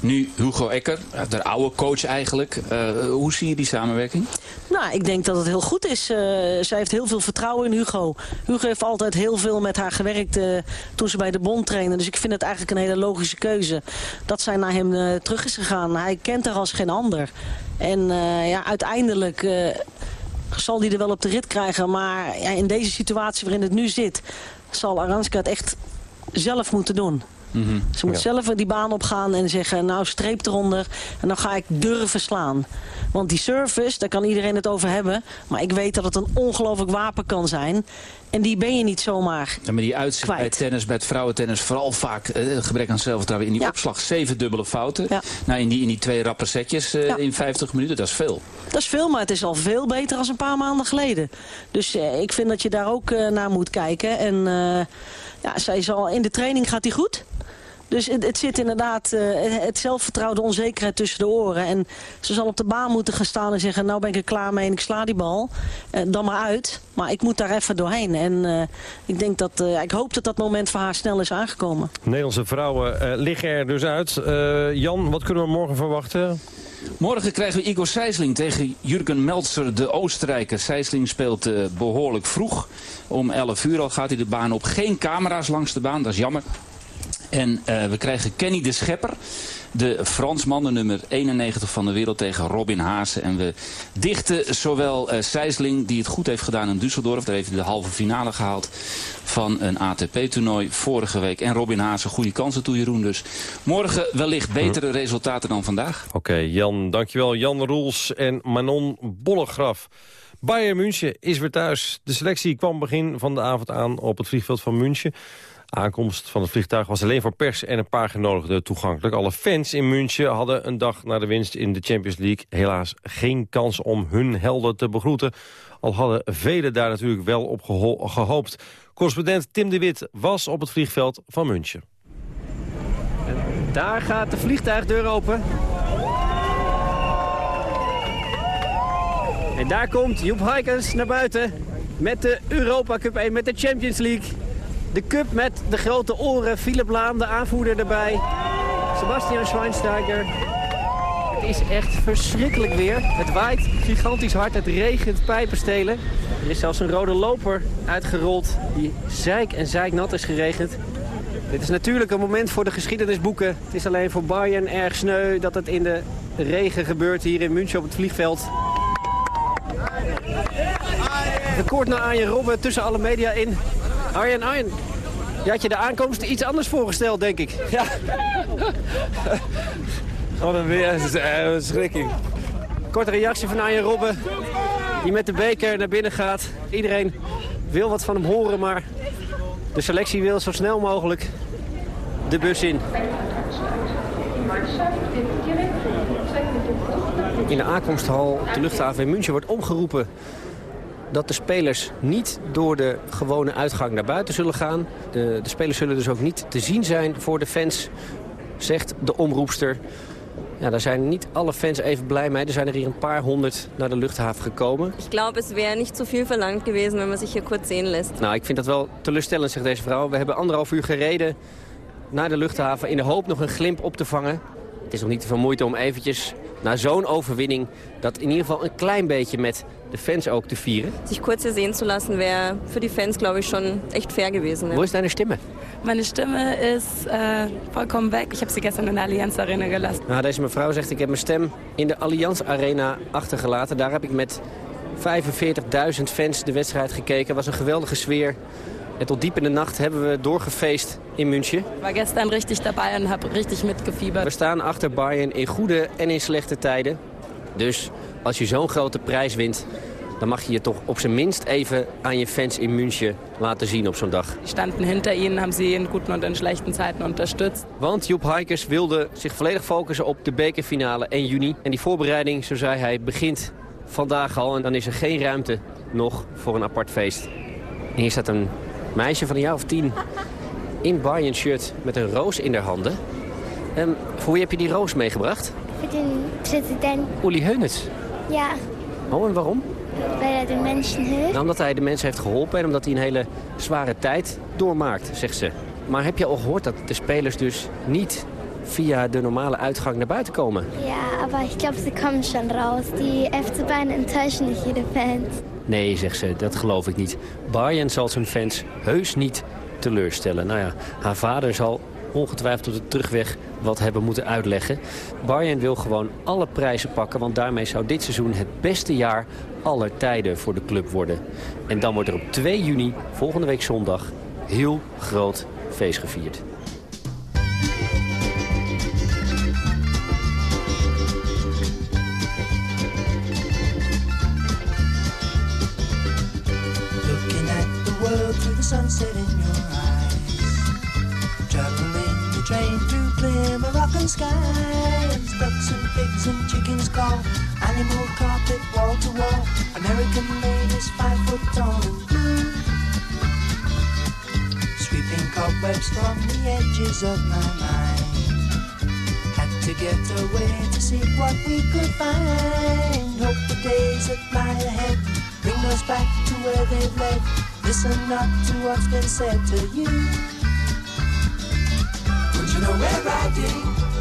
Nu Hugo Ecker, de oude coach eigenlijk. Uh, hoe zie je die samenwerking? Nou, ik denk dat het heel goed is. Uh, zij heeft heel veel vertrouwen in Hugo. Hugo heeft altijd heel veel met haar gewerkt uh, toen ze bij de bond trainde. Dus ik vind het eigenlijk een hele logische keuze. Dat zij naar hem terug is gegaan. Hij kent haar als geen ander. En ja, uiteindelijk zal die er wel op de rit krijgen. Maar ja, in deze situatie waarin het nu zit... zal Aranska het echt zelf moeten doen. Mm -hmm. Ze moet ja. zelf die baan opgaan en zeggen... nou, streep eronder en dan ga ik durven slaan. Want die service, daar kan iedereen het over hebben... maar ik weet dat het een ongelooflijk wapen kan zijn... En die ben je niet zomaar ja, Maar die uitzicht bij tennis, bij het vrouwentennis... vooral vaak uh, gebrek aan zelfvertrouwen. In die ja. opslag zeven dubbele fouten. Ja. Nou, in, die, in die twee rappe setjes ja. in 50 minuten, dat is veel. Dat is veel, maar het is al veel beter dan een paar maanden geleden. Dus uh, ik vind dat je daar ook naar moet kijken. En ja, zij zal, in de training gaat hij goed. Dus het, het zit inderdaad uh, het zelfvertrouwen, de onzekerheid tussen de oren. En ze zal op de baan moeten gaan staan en zeggen... nou ben ik er klaar mee en ik sla die bal. Uh, dan maar uit. Maar ik moet daar even doorheen. En uh, ik, denk dat, ik hoop dat dat moment voor haar snel is aangekomen. Nederlandse vrouwen liggen er dus uit. Jan, wat kunnen we morgen verwachten? Morgen krijgen we Igor Sijsling tegen Jurgen Meltzer, de Oostenrijker. Sijsling speelt uh, behoorlijk vroeg. Om 11 uur al gaat hij de baan op. Geen camera's langs de baan, dat is jammer. En uh, we krijgen Kenny de Schepper. De Fransman, de nummer 91 van de wereld tegen Robin Haase. En we dichten zowel uh, die het goed heeft gedaan in Düsseldorf. Daar heeft hij de halve finale gehaald van een ATP-toernooi vorige week. En Robin Haase, goede kansen toe Jeroen dus. Morgen wellicht betere resultaten dan vandaag. Oké, Jan, dankjewel. Jan Roels en Manon Bollegraf. Bayern München is weer thuis. De selectie kwam begin van de avond aan op het vliegveld van München. Aankomst van het vliegtuig was alleen voor pers en een paar genodigden toegankelijk. Alle fans in München hadden een dag na de winst in de Champions League... helaas geen kans om hun helden te begroeten. Al hadden velen daar natuurlijk wel op gehoopt. Correspondent Tim de Wit was op het vliegveld van München. En daar gaat de vliegtuigdeur open. En daar komt Joep Heikens naar buiten met de Europa Cup 1, met de Champions League... De cup met de grote oren. Philip Laan, de aanvoerder erbij. Sebastian Schweinsteiger. Het is echt verschrikkelijk weer. Het waait gigantisch hard. Het regent pijpenstelen. Er is zelfs een rode loper uitgerold die zeik en zeiknat is geregend. Dit is natuurlijk een moment voor de geschiedenisboeken. Het is alleen voor Bayern erg sneu dat het in de regen gebeurt hier in München op het vliegveld. Record naar Arjen Robben tussen alle media in. Arjen, Arjen, je had je de aankomst iets anders voorgesteld, denk ik. Ja. Wat een weer, een verschrikking. Korte reactie van Arjen Robben, die met de beker naar binnen gaat. Iedereen wil wat van hem horen, maar de selectie wil zo snel mogelijk de bus in. In de aankomsthal op de luchthaven in München wordt omgeroepen dat de spelers niet door de gewone uitgang naar buiten zullen gaan. De, de spelers zullen dus ook niet te zien zijn voor de fans, zegt de omroepster. Ja, daar zijn niet alle fans even blij mee. Er zijn er hier een paar honderd naar de luchthaven gekomen. Ik glaube, het wäre niet zo veel verlangt geweest, wenn man zich hier kort zien lässt. Nou, ik vind dat wel teleurstellend, zegt deze vrouw. We hebben anderhalf uur gereden naar de luchthaven in de hoop nog een glimp op te vangen. Het is nog niet te veel moeite om eventjes na zo'n overwinning... dat in ieder geval een klein beetje met de fans ook te vieren. Sich kurz hier sehen zu lassen, wäre für die Fans, glaube ich, schon echt fair gewesen. Wo ist deine Stimme? Meine Stimme ist äh, vollkommen weg. Ich habe sie gestern in der Allianz Arena gelassen. Nou, deze mevrouw zegt, ik heb mijn stem in de Allianz Arena achtergelaten. Daar heb ik met 45.000 fans de wedstrijd gekeken. Het was een geweldige sfeer. En tot diep in de nacht hebben we doorgefeest in München. Ich war gestern richtig dabei und habe richtig We mitgefiebert. staan achter Bayern in goede en in slechte tijden. Dus als je zo'n grote prijs wint... dan mag je je toch op zijn minst even aan je fans in München laten zien op zo'n dag. Die standen hinter ihnen, haben sie in guten und in schlechten Zeiten unterstützt. Want Joep Heikers wilde zich volledig focussen op de bekerfinale 1 juni. En die voorbereiding, zo zei hij, begint vandaag al. En dan is er geen ruimte nog voor een apart feest. En hier staat een meisje van een jaar of tien in Bayern shirt met een roos in haar handen. En voor wie heb je die roos meegebracht? Für den Präsident. Uli Heunets. Ja, Oh, en waarom? weil er den Menschen hilft. Nou, omdat hij de mensen heeft geholpen en omdat hij een hele zware tijd doormaakt, zegt ze. Maar heb je al gehoord dat de spelers dus niet via de normale uitgang naar buiten komen? Ja, aber ich glaube, sie kommen schon raus. Die FC Bayern enttäuschen nicht jede Fans. Nee, zegt ze, dat geloof ik niet. Bayern zal zijn fans heus niet teleurstellen. Nou ja, haar vader zal ongetwijfeld op de terugweg wat hebben moeten uitleggen. Bayern wil gewoon alle prijzen pakken, want daarmee zou dit seizoen het beste jaar aller tijden voor de club worden. En dan wordt er op 2 juni, volgende week zondag, heel groot feest gevierd. Sunset Moroccan skies. Ducks and pigs and chickens call. Animal carpet wall to wall. American ladies five foot tall. Sweeping cobwebs from the edges of my mind. Had to get away to see what we could find. Hope the days that lie ahead bring us back to where they've led. Listen not to what's been said to you. Would you know we're riding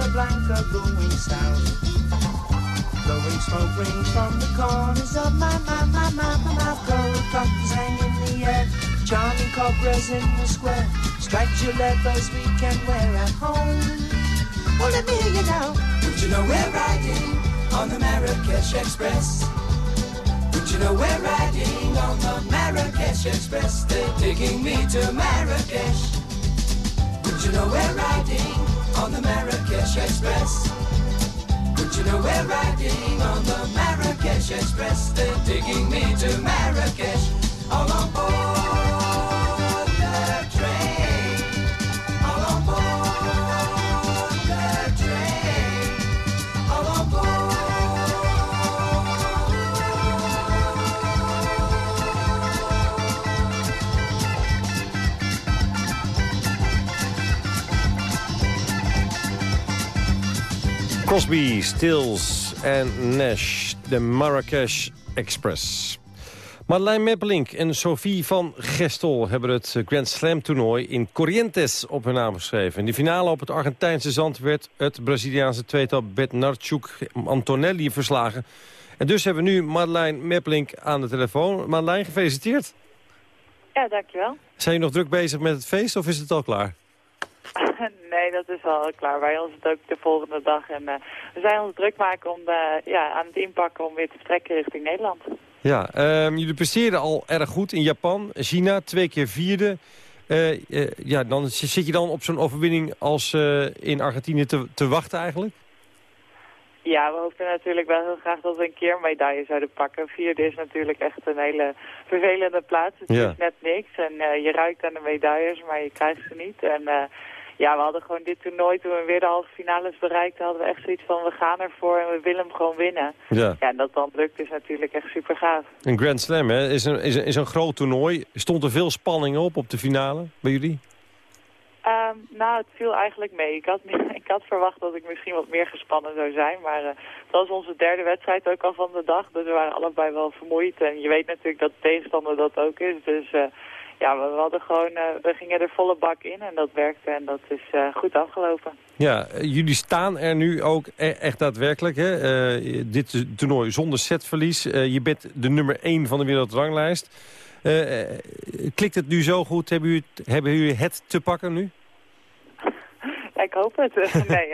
Casablanca, going south. Blowing smoke rings from the corners of my, my, my, my, my mouth. Gold buttons hang in the air. Charming cobras in the square. Striped leathers we can wear at home. Well, let me hear you now. Would you know we're riding on the Marrakesh Express? Would you know we're riding on the Marrakesh Express? They're taking me to Marrakesh. Would you know we're riding on the Marrakesh Express? Would you know we're riding on the Marrakesh Express? They're taking me to Marrakesh. All on board Crosby, Stills en Nash, de Marrakesh Express. Madeleine Meppelink en Sophie van Gestel hebben het Grand Slam toernooi in Corrientes op hun naam geschreven. In de finale op het Argentijnse zand werd het Braziliaanse tweetal Bednarchuk Antonelli verslagen. En dus hebben we nu Madeleine Meppelink aan de telefoon. Madeleine, gefeliciteerd. Ja, dankjewel. Zijn je nog druk bezig met het feest of is het al klaar? nee, dat is al klaar. Bij ons het ook de volgende dag. En eh, we zijn ons druk maken om, eh, ja, aan het inpakken om weer te vertrekken richting Nederland. Ja, ehm, jullie presteerden al erg goed in Japan. China, twee keer vierde. Eh, ja, dan zit je dan op zo'n overwinning als in Argentinië te, te wachten eigenlijk? Ja, we hoopten natuurlijk wel heel graag dat we een keer een medaille zouden pakken. Vierde is natuurlijk echt een hele vervelende plaats. Het Ja. is net niks en je ruikt aan de medailles, maar je krijgt ze niet. En ja, we hadden gewoon dit toernooi, toen we weer de halve finales bereikten, hadden we echt zoiets van we gaan ervoor en we willen hem gewoon winnen. Ja. Ja, en dat dan lukt is natuurlijk echt super gaaf. Een Grand Slam hè? Is, een, is, een, is een groot toernooi. Stond er veel spanning op op de finale bij jullie? Ehm, nou, het viel eigenlijk mee. Ik had, ik had verwacht dat ik misschien wat meer gespannen zou zijn. Maar eh, het was onze derde wedstrijd ook al van de dag. Dus we waren allebei wel vermoeid. En je weet natuurlijk dat de tegenstander dat ook is. Dus eh, ja, we, we hadden gewoon, eh, we gingen er volle bak in en dat werkte. En dat is eh, goed afgelopen. Ja, eh, jullie staan er nu ook e- echt daadwerkelijk. Hè? Dit toernooi zonder setverlies. Je bent de nummer 1 van de wereldranglijst. Klikt het nu zo goed? Hebben jullie, het, hebben jullie het te pakken nu? Ik hoop het. nee,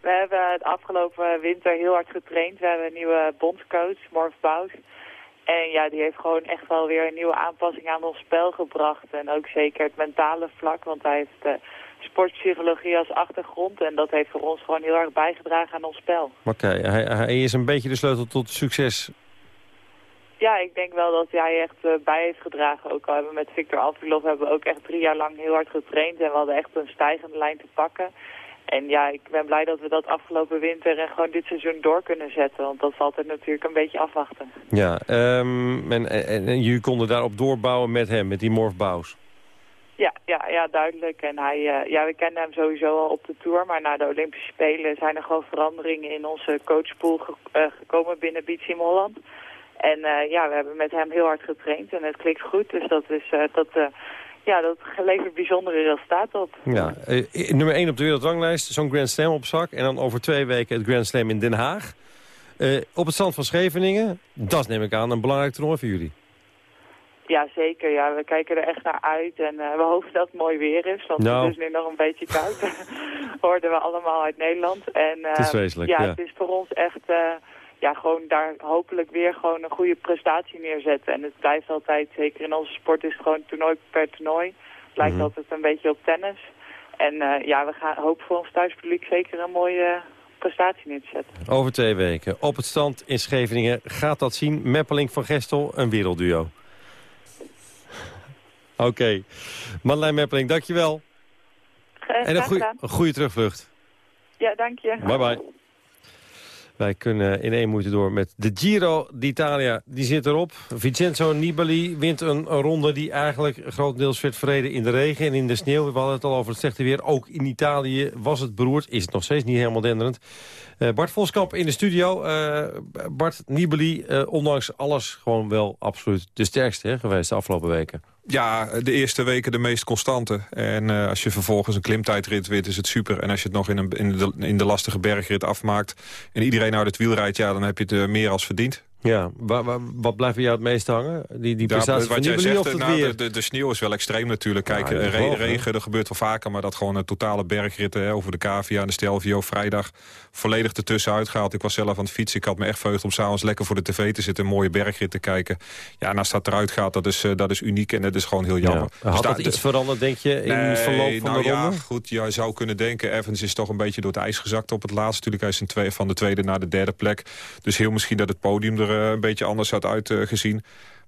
we hebben het afgelopen winter heel hard getraind. We hebben een nieuwe bondscoach, Morf Bous. En ja, die heeft gewoon echt wel weer een nieuwe aanpassing aan ons spel gebracht. En ook zeker het mentale vlak, want hij heeft eh, sportpsychologie als achtergrond. En dat heeft voor ons gewoon heel erg bijgedragen aan ons spel. Oké, hij, hij is een beetje de sleutel tot succes. Ja, ik denk wel dat hij echt eh, bij heeft gedragen. Ook al hebben we met Victor Alfilov hebben we ook echt drie jaar lang heel hard getraind. En we hadden echt een stijgende lijn te pakken. En ja, ik ben blij dat we dat afgelopen winter en gewoon dit seizoen door kunnen zetten. Want dat is altijd natuurlijk een beetje afwachten. Ja, ehm, en, en, en jullie konden daarop doorbouwen met hem, met die Morf Bous. Ja, ja, ja, duidelijk. En hij, eh, ja, we kennen hem sowieso al op de Tour. Maar na de Olympische Spelen zijn er gewoon veranderingen in onze coachpool ge- eh, gekomen binnen Beach Team Holland. En eh, ja, we hebben met hem heel hard getraind en het klikt goed. Dus dat, is, dat, ja, dat levert bijzondere resultaten op. Ja, eh, nummer 1 op de wereldranglijst, zo'n Grand Slam op zak. En dan over twee weken het Grand Slam in Den Haag. Eh, op het strand van Scheveningen, dat neem ik aan een belangrijk toernooi voor jullie. Ja, zeker. Ja, we kijken er echt naar uit en eh, we hopen dat het mooi weer is. Want Nou. het is nu nog een beetje koud. Hoorden we allemaal uit Nederland. En, Het is vreselijk, ja, ja. het is voor ons echt ja, gewoon daar hopelijk weer gewoon een goede prestatie neerzetten. En het blijft altijd, zeker in onze sport is het gewoon toernooi per toernooi. Het lijkt Mhm. altijd een beetje op tennis. En eh, ja, we gaan hopen voor ons thuispubliek zeker een mooie prestatie neer te zetten. Over twee weken op het strand in Scheveningen gaat dat zien. Meppeling van Gestel, een wereldduo. Oké, Madeleine Meppeling, dankjewel. En een graag gedaan. een goede terugvlucht. Ja, dank je. Bye bye. Wij kunnen in één moeite door met de Giro d'Italia. Die zit erop. Vincenzo Nibali wint een, ronde die eigenlijk grotendeels werd verreden in de regen en in de sneeuw. We hadden het al over het slechte weer. Ook in Italië was het beroerd. Is het nog steeds niet helemaal denderend. Eh, Bart Voskamp in de studio. Eh, Bart, Nibali, eh, ondanks alles gewoon wel absoluut de sterkste hè, geweest de afgelopen weken. Ja, de eerste weken de meest constante. En als je vervolgens een klimtijdrit wint, is het super. En als je het nog in, een, in, de, in de lastige bergrit afmaakt... en iedereen uit het wiel rijdt, ja, dan heb je het meer als verdiend. Ja, wa- wa- wat blijft bij jou het meest hangen? Die, die Ja, prestatie van wat jij zegt, het nou, weer? de, de, de sneeuw is wel extreem natuurlijk. Kijk, Ja, eh, re- wel, regen, dat gebeurt wel vaker... maar dat gewoon een totale bergrit hè, over de Cavia en de Stelvio vrijdag... volledig ertussenuit gehaald. Ik was zelf aan het fietsen. Ik had me echt verheugd om s'avonds lekker voor de tv te zitten... een mooie bergrit te kijken. Ja, en als dat eruit gaat, dat is, eh, dat is uniek en dat is gewoon heel jammer. Ja. Had Dus dat iets veranderd, denk je, in het verloop van nou de ja, ronde? goed, je zou kunnen denken... Evans is toch een beetje door het ijs gezakt op het laatst. Natuurlijk, hij is twee, van de tweede naar de derde plek. Dus heel misschien dat het podium er eh, een beetje anders had uitgezien.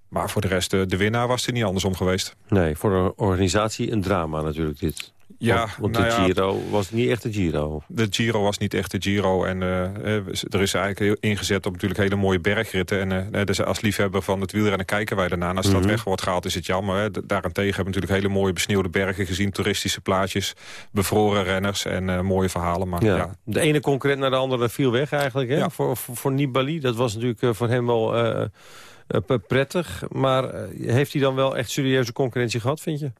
maar voor de rest, eh, de winnaar was er niet andersom geweest. Nee, voor een organisatie een drama natuurlijk dit. Ja, want, want nou de ja, Giro was niet echt de Giro. De Giro was niet echt de Giro. En eh, eh, er is eigenlijk ingezet op natuurlijk hele mooie bergritten. En eh, dus als liefhebber van het wielrennen kijken wij daarna. Als Mhm. dat weg wordt gehaald is het jammer. Hè. Daarentegen hebben we natuurlijk hele mooie besneeuwde bergen gezien. Toeristische plaatjes, bevroren renners en mooie verhalen. Maar Ja. ja, De ene concurrent naar de andere viel weg eigenlijk hè? Voor, voor, voor Nibali. Dat was natuurlijk voor hem wel prettig. Maar heeft hij dan wel echt serieuze concurrentie gehad, vind je?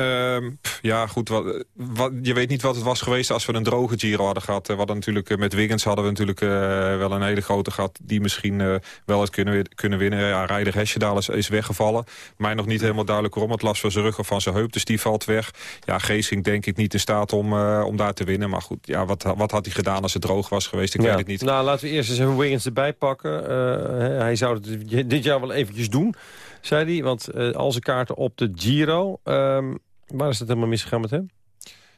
Ehm, ja, goed. Wat, wat, je weet niet wat het was geweest als we een droge Giro hadden gehad. We hadden natuurlijk, eh, met Wiggins hadden we natuurlijk eh, wel een hele grote gehad... die misschien eh, wel het kunnen, kunnen winnen. Ja, Rijder Hesjedaal is, is weggevallen. Mij nog niet helemaal duidelijk waarom. Het last van zijn rug of van zijn heup, dus die valt weg. Ja, Geesink denk ik niet in staat om, om daar te winnen. Maar goed, ja, wat, wat had hij gedaan als het droog was geweest? Ik Ja. weet het niet. Nou, laten we eerst eens even Wiggins erbij pakken. Eh, hij zou het dit jaar wel eventjes doen, zei hij. Want eh, al zijn kaarten op de Giro. Ehm, waar is het helemaal misgegaan met hem?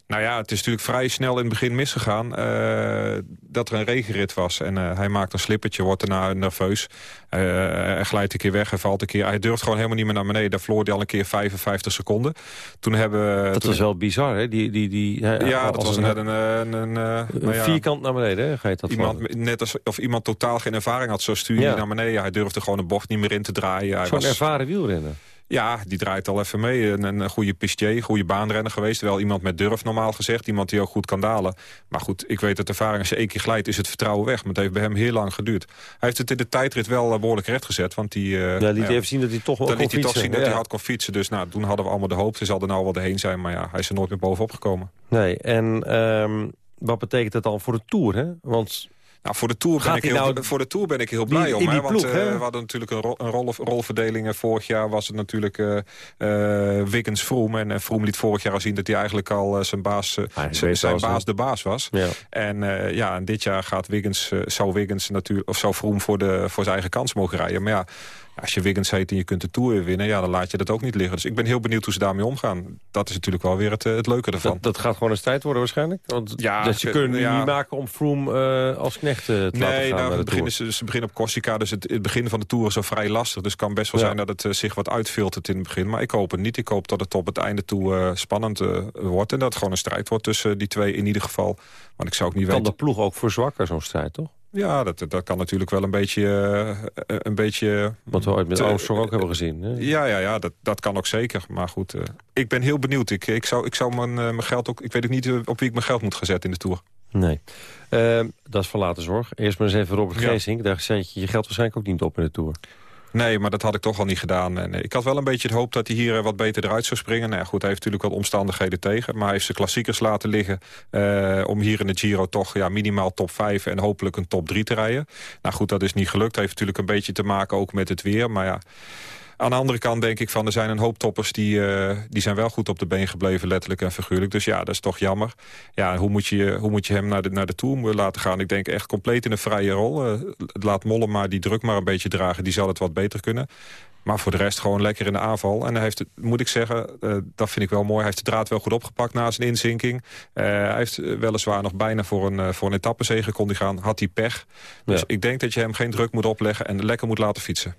Nou ja, het is natuurlijk vrij snel in het begin misgegaan eh, dat er een regenrit was. En eh, hij maakt een slippertje, wordt daarna nerveus. Eh, hij glijdt een keer weg, hij valt een keer. Hij durft gewoon helemaal niet meer naar beneden. Daar verloor hij al een keer 55 seconden. Toen hebben... Dat toen- was wel bizar, hè? Die, die, die, hij- Ja, dat was net een... een, een, een nou ja, vierkant naar beneden, hè? Ga je dat Iemand, net als, of iemand totaal geen ervaring had, zo stuur je Ja. naar beneden. Hij durfde gewoon de bocht niet meer in te draaien. Zo'n was, ervaren wielrenner. Ja, die draait al even mee. Een, een goede pistier, goede baanrenner geweest. Wel iemand met durf, normaal gezegd. Iemand die ook goed kan dalen. Maar goed, ik weet dat ervaring, als je één keer glijdt, is het vertrouwen weg. Maar het heeft bij hem heel lang geduurd. Hij heeft het in de tijdrit wel eh, behoorlijk recht gezet. Want die, eh, Ja, liet hij even zien dat hij toch wel dan kon liet hij toch zien dat Ja. hij hard kon fietsen. Dus nou, toen hadden we allemaal de hoop. Ze zal er nou wel doorheen zijn. Maar ja, hij is er nooit meer bovenop gekomen. Nee, en ehm, wat betekent dat dan voor de Tour, hè? Want Nou, voor de Tour, ben ik heel, nou- voor de Tour ben ik heel Die- blij om. Hè? Want ploeg, eh, hè? we hadden natuurlijk een, rol, een rol- rolverdeling. Vorig jaar was het natuurlijk eh eh, Wiggins Vroom. En Vroom liet vorig jaar al zien dat hij eigenlijk al zijn baas, zijn, baas de baas was. Ja. En, ja, en dit jaar gaat Wiggins, zou Wiggins natuurlijk, of zou Vroom voor, de, voor zijn eigen kans mogen rijden. Maar ja, als je Wiggins heet en je kunt de Tour weer winnen, ja, dan laat je dat ook niet liggen. Dus ik ben heel benieuwd hoe ze daarmee omgaan. Dat is natuurlijk wel weer het, eh, het leuke ervan. dat, dat gaat gewoon een strijd worden waarschijnlijk? Want Ja, dat ze ze- kunnen ja. niet maken om Froome eh, als knecht eh, te laten Nee, gaan nou, naar de het begin Tour. is, ze beginnen op Corsica, dus het, het begin van de Tour is zo vrij lastig. Dus het kan best wel Ja. zijn dat het zich wat uitfiltert in het begin. Maar ik hoop het niet. Ik hoop dat het op het einde toe spannend wordt. En dat het gewoon een strijd wordt tussen die twee in ieder geval. Want ik zou ook niet Kan weten... de ploeg ook verzwakken, zo'n strijd, toch? Ja, dat, dat kan natuurlijk wel een beetje... eh, een beetje Wat we ooit met Armstrong ook hebben gezien. Hè? ja, ja, ja dat, dat kan ook zeker. Maar goed, eh, ik ben heel benieuwd. Ik, ik zou, ik zou mijn, eh, mijn geld ook... Ik weet ook niet op wie ik mijn geld moet gaan zetten in de Tour. Nee. Dat is van later zorg. Eerst maar eens even Robert Ja. Geesink. Daar zet je je geld waarschijnlijk ook niet op in de Tour. Nee, maar dat had ik toch al niet gedaan. En, eh, ik had wel een beetje de hoop dat hij hier eh, wat beter eruit zou springen. Nou goed, hij heeft natuurlijk wat omstandigheden tegen. Maar hij heeft zijn klassiekers laten liggen... eh, om hier in de Giro toch ja, minimaal top 5 en hopelijk een top 3 te rijden. Nou goed, dat is niet gelukt. heeft natuurlijk een beetje te maken ook met het weer. Maar ja, aan de andere kant denk ik van... er zijn een hoop toppers die, eh, die zijn wel goed op de been gebleven, letterlijk en figuurlijk. Dus ja, dat is toch jammer. Ja, hoe moet je, hoe moet je hem naar de, naar de Tour laten gaan? Ik denk echt compleet in een vrije rol. Eh, laat Molle maar die druk maar een beetje dragen. Die zal het wat beter kunnen. Maar voor de rest gewoon lekker in de aanval. En hij heeft, moet ik zeggen, eh, dat vind ik wel mooi. Hij heeft de draad wel goed opgepakt na zijn inzinking. Hij heeft weliswaar nog bijna voor een, voor een etappezege kon hij gaan. Had hij pech. Dus Ja. ik denk dat je hem geen druk moet opleggen en lekker moet laten fietsen.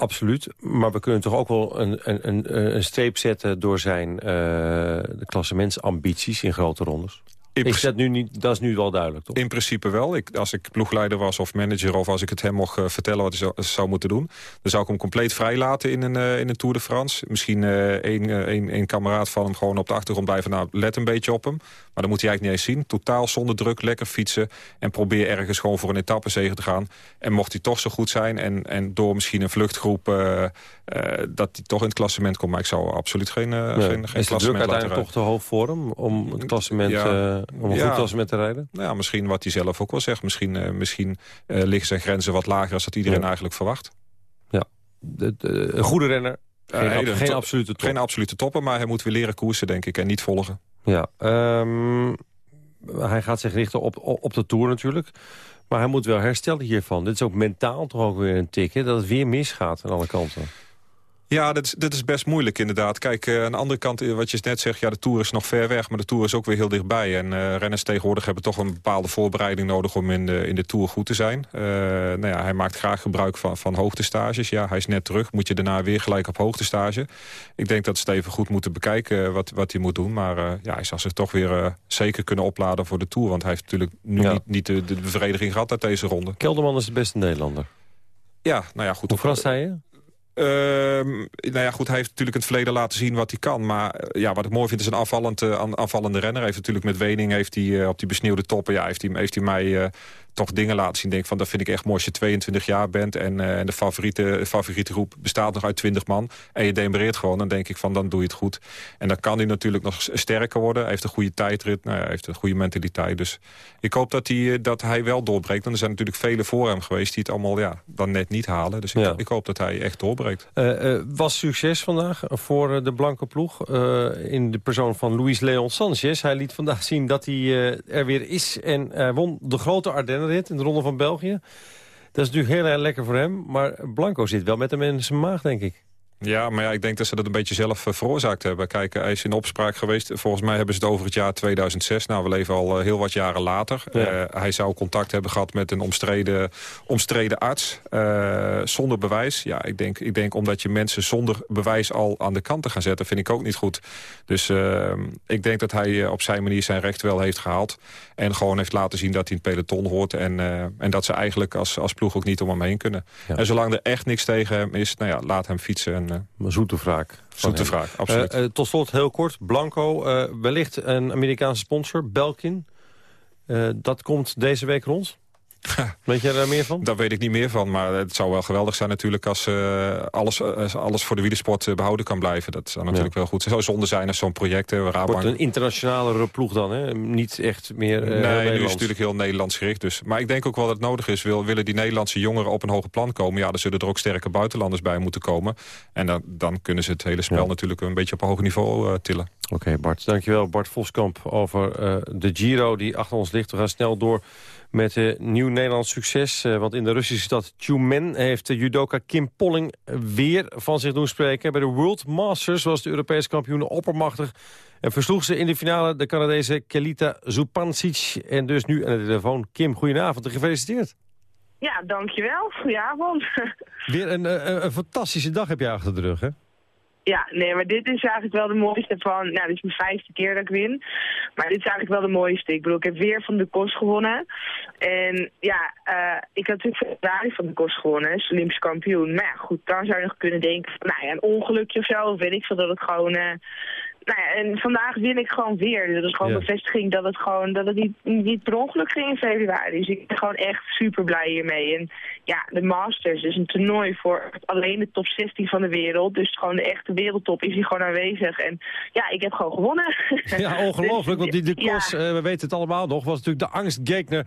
Absoluut. Maar we kunnen toch ook wel een, een, een, streep zetten... door zijn eh de klassementsambities in grote rondes. Is dat, nu niet, dat is nu wel duidelijk, toch? In principe wel. Ik, als ik ploegleider was of manager... of als ik het hem mocht eh, vertellen wat hij zou, zou moeten doen... dan zou ik hem compleet vrij laten in een, eh, in een Tour de France. Misschien eh, één, één kameraad van hem gewoon op de achtergrond blijven... nou, let een beetje op hem. Maar dan moet hij eigenlijk niet eens zien. Totaal zonder druk, lekker fietsen... en probeer ergens gewoon voor een etappezege te gaan. En mocht hij toch zo goed zijn... en, en door misschien een vluchtgroep... dat hij toch in het klassement komt. Maar ik zou absoluut geen, Nee. geen, geen is de druk klassement uiteindelijk toch te hoog voor hem... om, het klassement, Ja. Om een Ja. goed klassement te rijden? Nou ja, misschien wat hij zelf ook wel zegt. Misschien, eh, misschien eh, liggen zijn grenzen wat lager... als dat iedereen Ja. eigenlijk verwacht. Ja. De, de- een goede renner. Geen, Eh, ab- geen absolute top. Geen absolute topper, maar hij moet weer leren koersen, denk ik. En niet volgen. Ja, ehm, hij gaat zich richten op, op op de Tour natuurlijk. Maar hij moet wel herstellen hiervan. Dit is ook mentaal toch ook weer een tik, hè? Dat het weer misgaat aan alle kanten. Ja, dat is, dat is best moeilijk inderdaad. Kijk, eh, aan de andere kant, eh, wat je net zegt... ja, de Tour is nog ver weg, maar de Tour is ook weer heel dichtbij. En eh, renners tegenwoordig hebben toch een bepaalde voorbereiding nodig... om in de, in de Tour goed te zijn. Nou ja, hij maakt graag gebruik van, van hoogtestages. Ja, hij is net terug. Moet je daarna weer gelijk op hoogtestage. Ik denk dat Steven goed moeten bekijken wat, wat hij moet doen. Maar ja, hij zal zich toch weer zeker kunnen opladen voor de Tour. Want hij heeft natuurlijk nu Ja. niet, niet de, de bevrediging gehad uit deze ronde. Kelderman is de beste Nederlander. Ja, nou ja, goed. Hoe vast hij je? Ehm, nou ja, goed, hij heeft natuurlijk in het verleden laten zien wat hij kan. Maar eh, ja, wat ik mooi vind is een afvallend, eh, aan- aanvallende renner. Hij heeft natuurlijk met Wening heeft hij, eh, op die besneeuwde toppen... Ja, heeft hij, heeft hij mij toch dingen laten zien. Denk van, dat vind ik echt mooi als je 22 jaar bent... en, en de favoriete, favoriete groep bestaat nog uit 20 man... en je demereert gewoon, dan denk ik van, dan doe je het goed. En dan kan hij natuurlijk nog sterker worden. Hij heeft een goede tijdrit, nou ja, hij heeft een goede mentaliteit. Dus ik hoop dat hij, dat hij wel doorbreekt. Want er zijn natuurlijk vele voor hem geweest... die het allemaal ja, dan net niet halen. Dus ik, ik hoop dat hij echt doorbreekt. was succes vandaag voor de blanke ploeg... in de persoon van Luis Leon Sanchez. Hij liet vandaag zien dat hij er weer is en won de grote In de Ronde van België. Dat is natuurlijk heel erg lekker voor hem. Maar Blanco zit wel met hem in zijn maag, denk ik. Ja, maar ja, ik denk dat ze dat een beetje zelf uh, veroorzaakt hebben. Kijk, hij is in opspraak geweest. Volgens mij hebben ze het over het jaar 2006. Nou, we leven al uh, heel wat jaren later. Hij zou contact hebben gehad met een omstreden, omstreden arts. zonder bewijs. Ja, ik denk, ik denk omdat je mensen zonder bewijs al aan de kant te gaan zetten... vind ik ook niet goed. Dus ik denk dat hij op zijn manier zijn recht wel heeft gehaald. En gewoon heeft laten zien dat hij in het peloton hoort. En, en dat ze eigenlijk als, als ploeg ook niet om hem heen kunnen. Ja. En zolang er echt niks tegen hem is, nou ja, laat hem fietsen... En, een zoete wraak. Zoete wraak, absoluut. Uh, uh, tot slot heel kort, Blanco, wellicht een Amerikaanse sponsor, Belkin. dat komt deze week rond? Weet jij daar meer van? Daar weet ik niet meer van, maar het zou wel geweldig zijn natuurlijk... als uh, alles, uh, alles voor de wielersport uh, behouden kan blijven. Dat zou natuurlijk ja. wel goed zijn. Zou zonde zijn als zo'n project... Hè, Wordt een internationale ploeg dan, hè? Niet echt meer Nee, nu is het natuurlijk heel Nederlands gericht. Dus. Maar ik denk ook wel dat het nodig is. Wil, willen die Nederlandse jongeren op een hoger plan komen... ja, dan zullen er ook sterke buitenlanders bij moeten komen. En dan, dan kunnen ze het hele spel ja. natuurlijk een beetje op een hoger niveau tillen. Oké, okay, Bart. Dankjewel. Bart Voskamp over de Giro die achter ons ligt. We gaan snel door met uh, nieuw Nederlands succes. Uh, want in de Russische stad Tumen heeft de judoka Kim Polling weer van zich doen spreken. Bij de World Masters was de Europese kampioen oppermachtig. En versloeg ze in de finale de Canadese Kelita Zupancic. En dus nu aan de telefoon Kim, goedenavond en gefeliciteerd. Ja, dankjewel. Goedenavond. Weer een, een, een fantastische dag heb je achter de rug, hè? Ja, nee, maar dit is eigenlijk wel de mooiste van... Nou, dit is mijn vijfde keer dat ik win. Maar dit is eigenlijk wel de mooiste. Ik bedoel, ik heb weer van de kost gewonnen. En ja, uh, ik had natuurlijk februari van de kost gewonnen. Is Olympisch kampioen. Maar ja, goed, dan zou je nog kunnen denken... Nou ja, een ongelukje of zo. Of weet ik veel dat het gewoon... Uh, nou ja, en vandaag win ik gewoon weer. Dus dat is gewoon ja. bevestiging dat het gewoon dat het niet, niet per ongeluk ging in februari. Dus ik ben gewoon echt super blij hiermee. En ja, de Masters is een toernooi voor alleen de top 16 van de wereld. Dus gewoon de echte wereldtop is hier gewoon aanwezig. En ja, ik heb gewoon gewonnen. Ja, ongelooflijk. want die de Kos, ja. uh, we weten het allemaal nog, was natuurlijk de angstgekner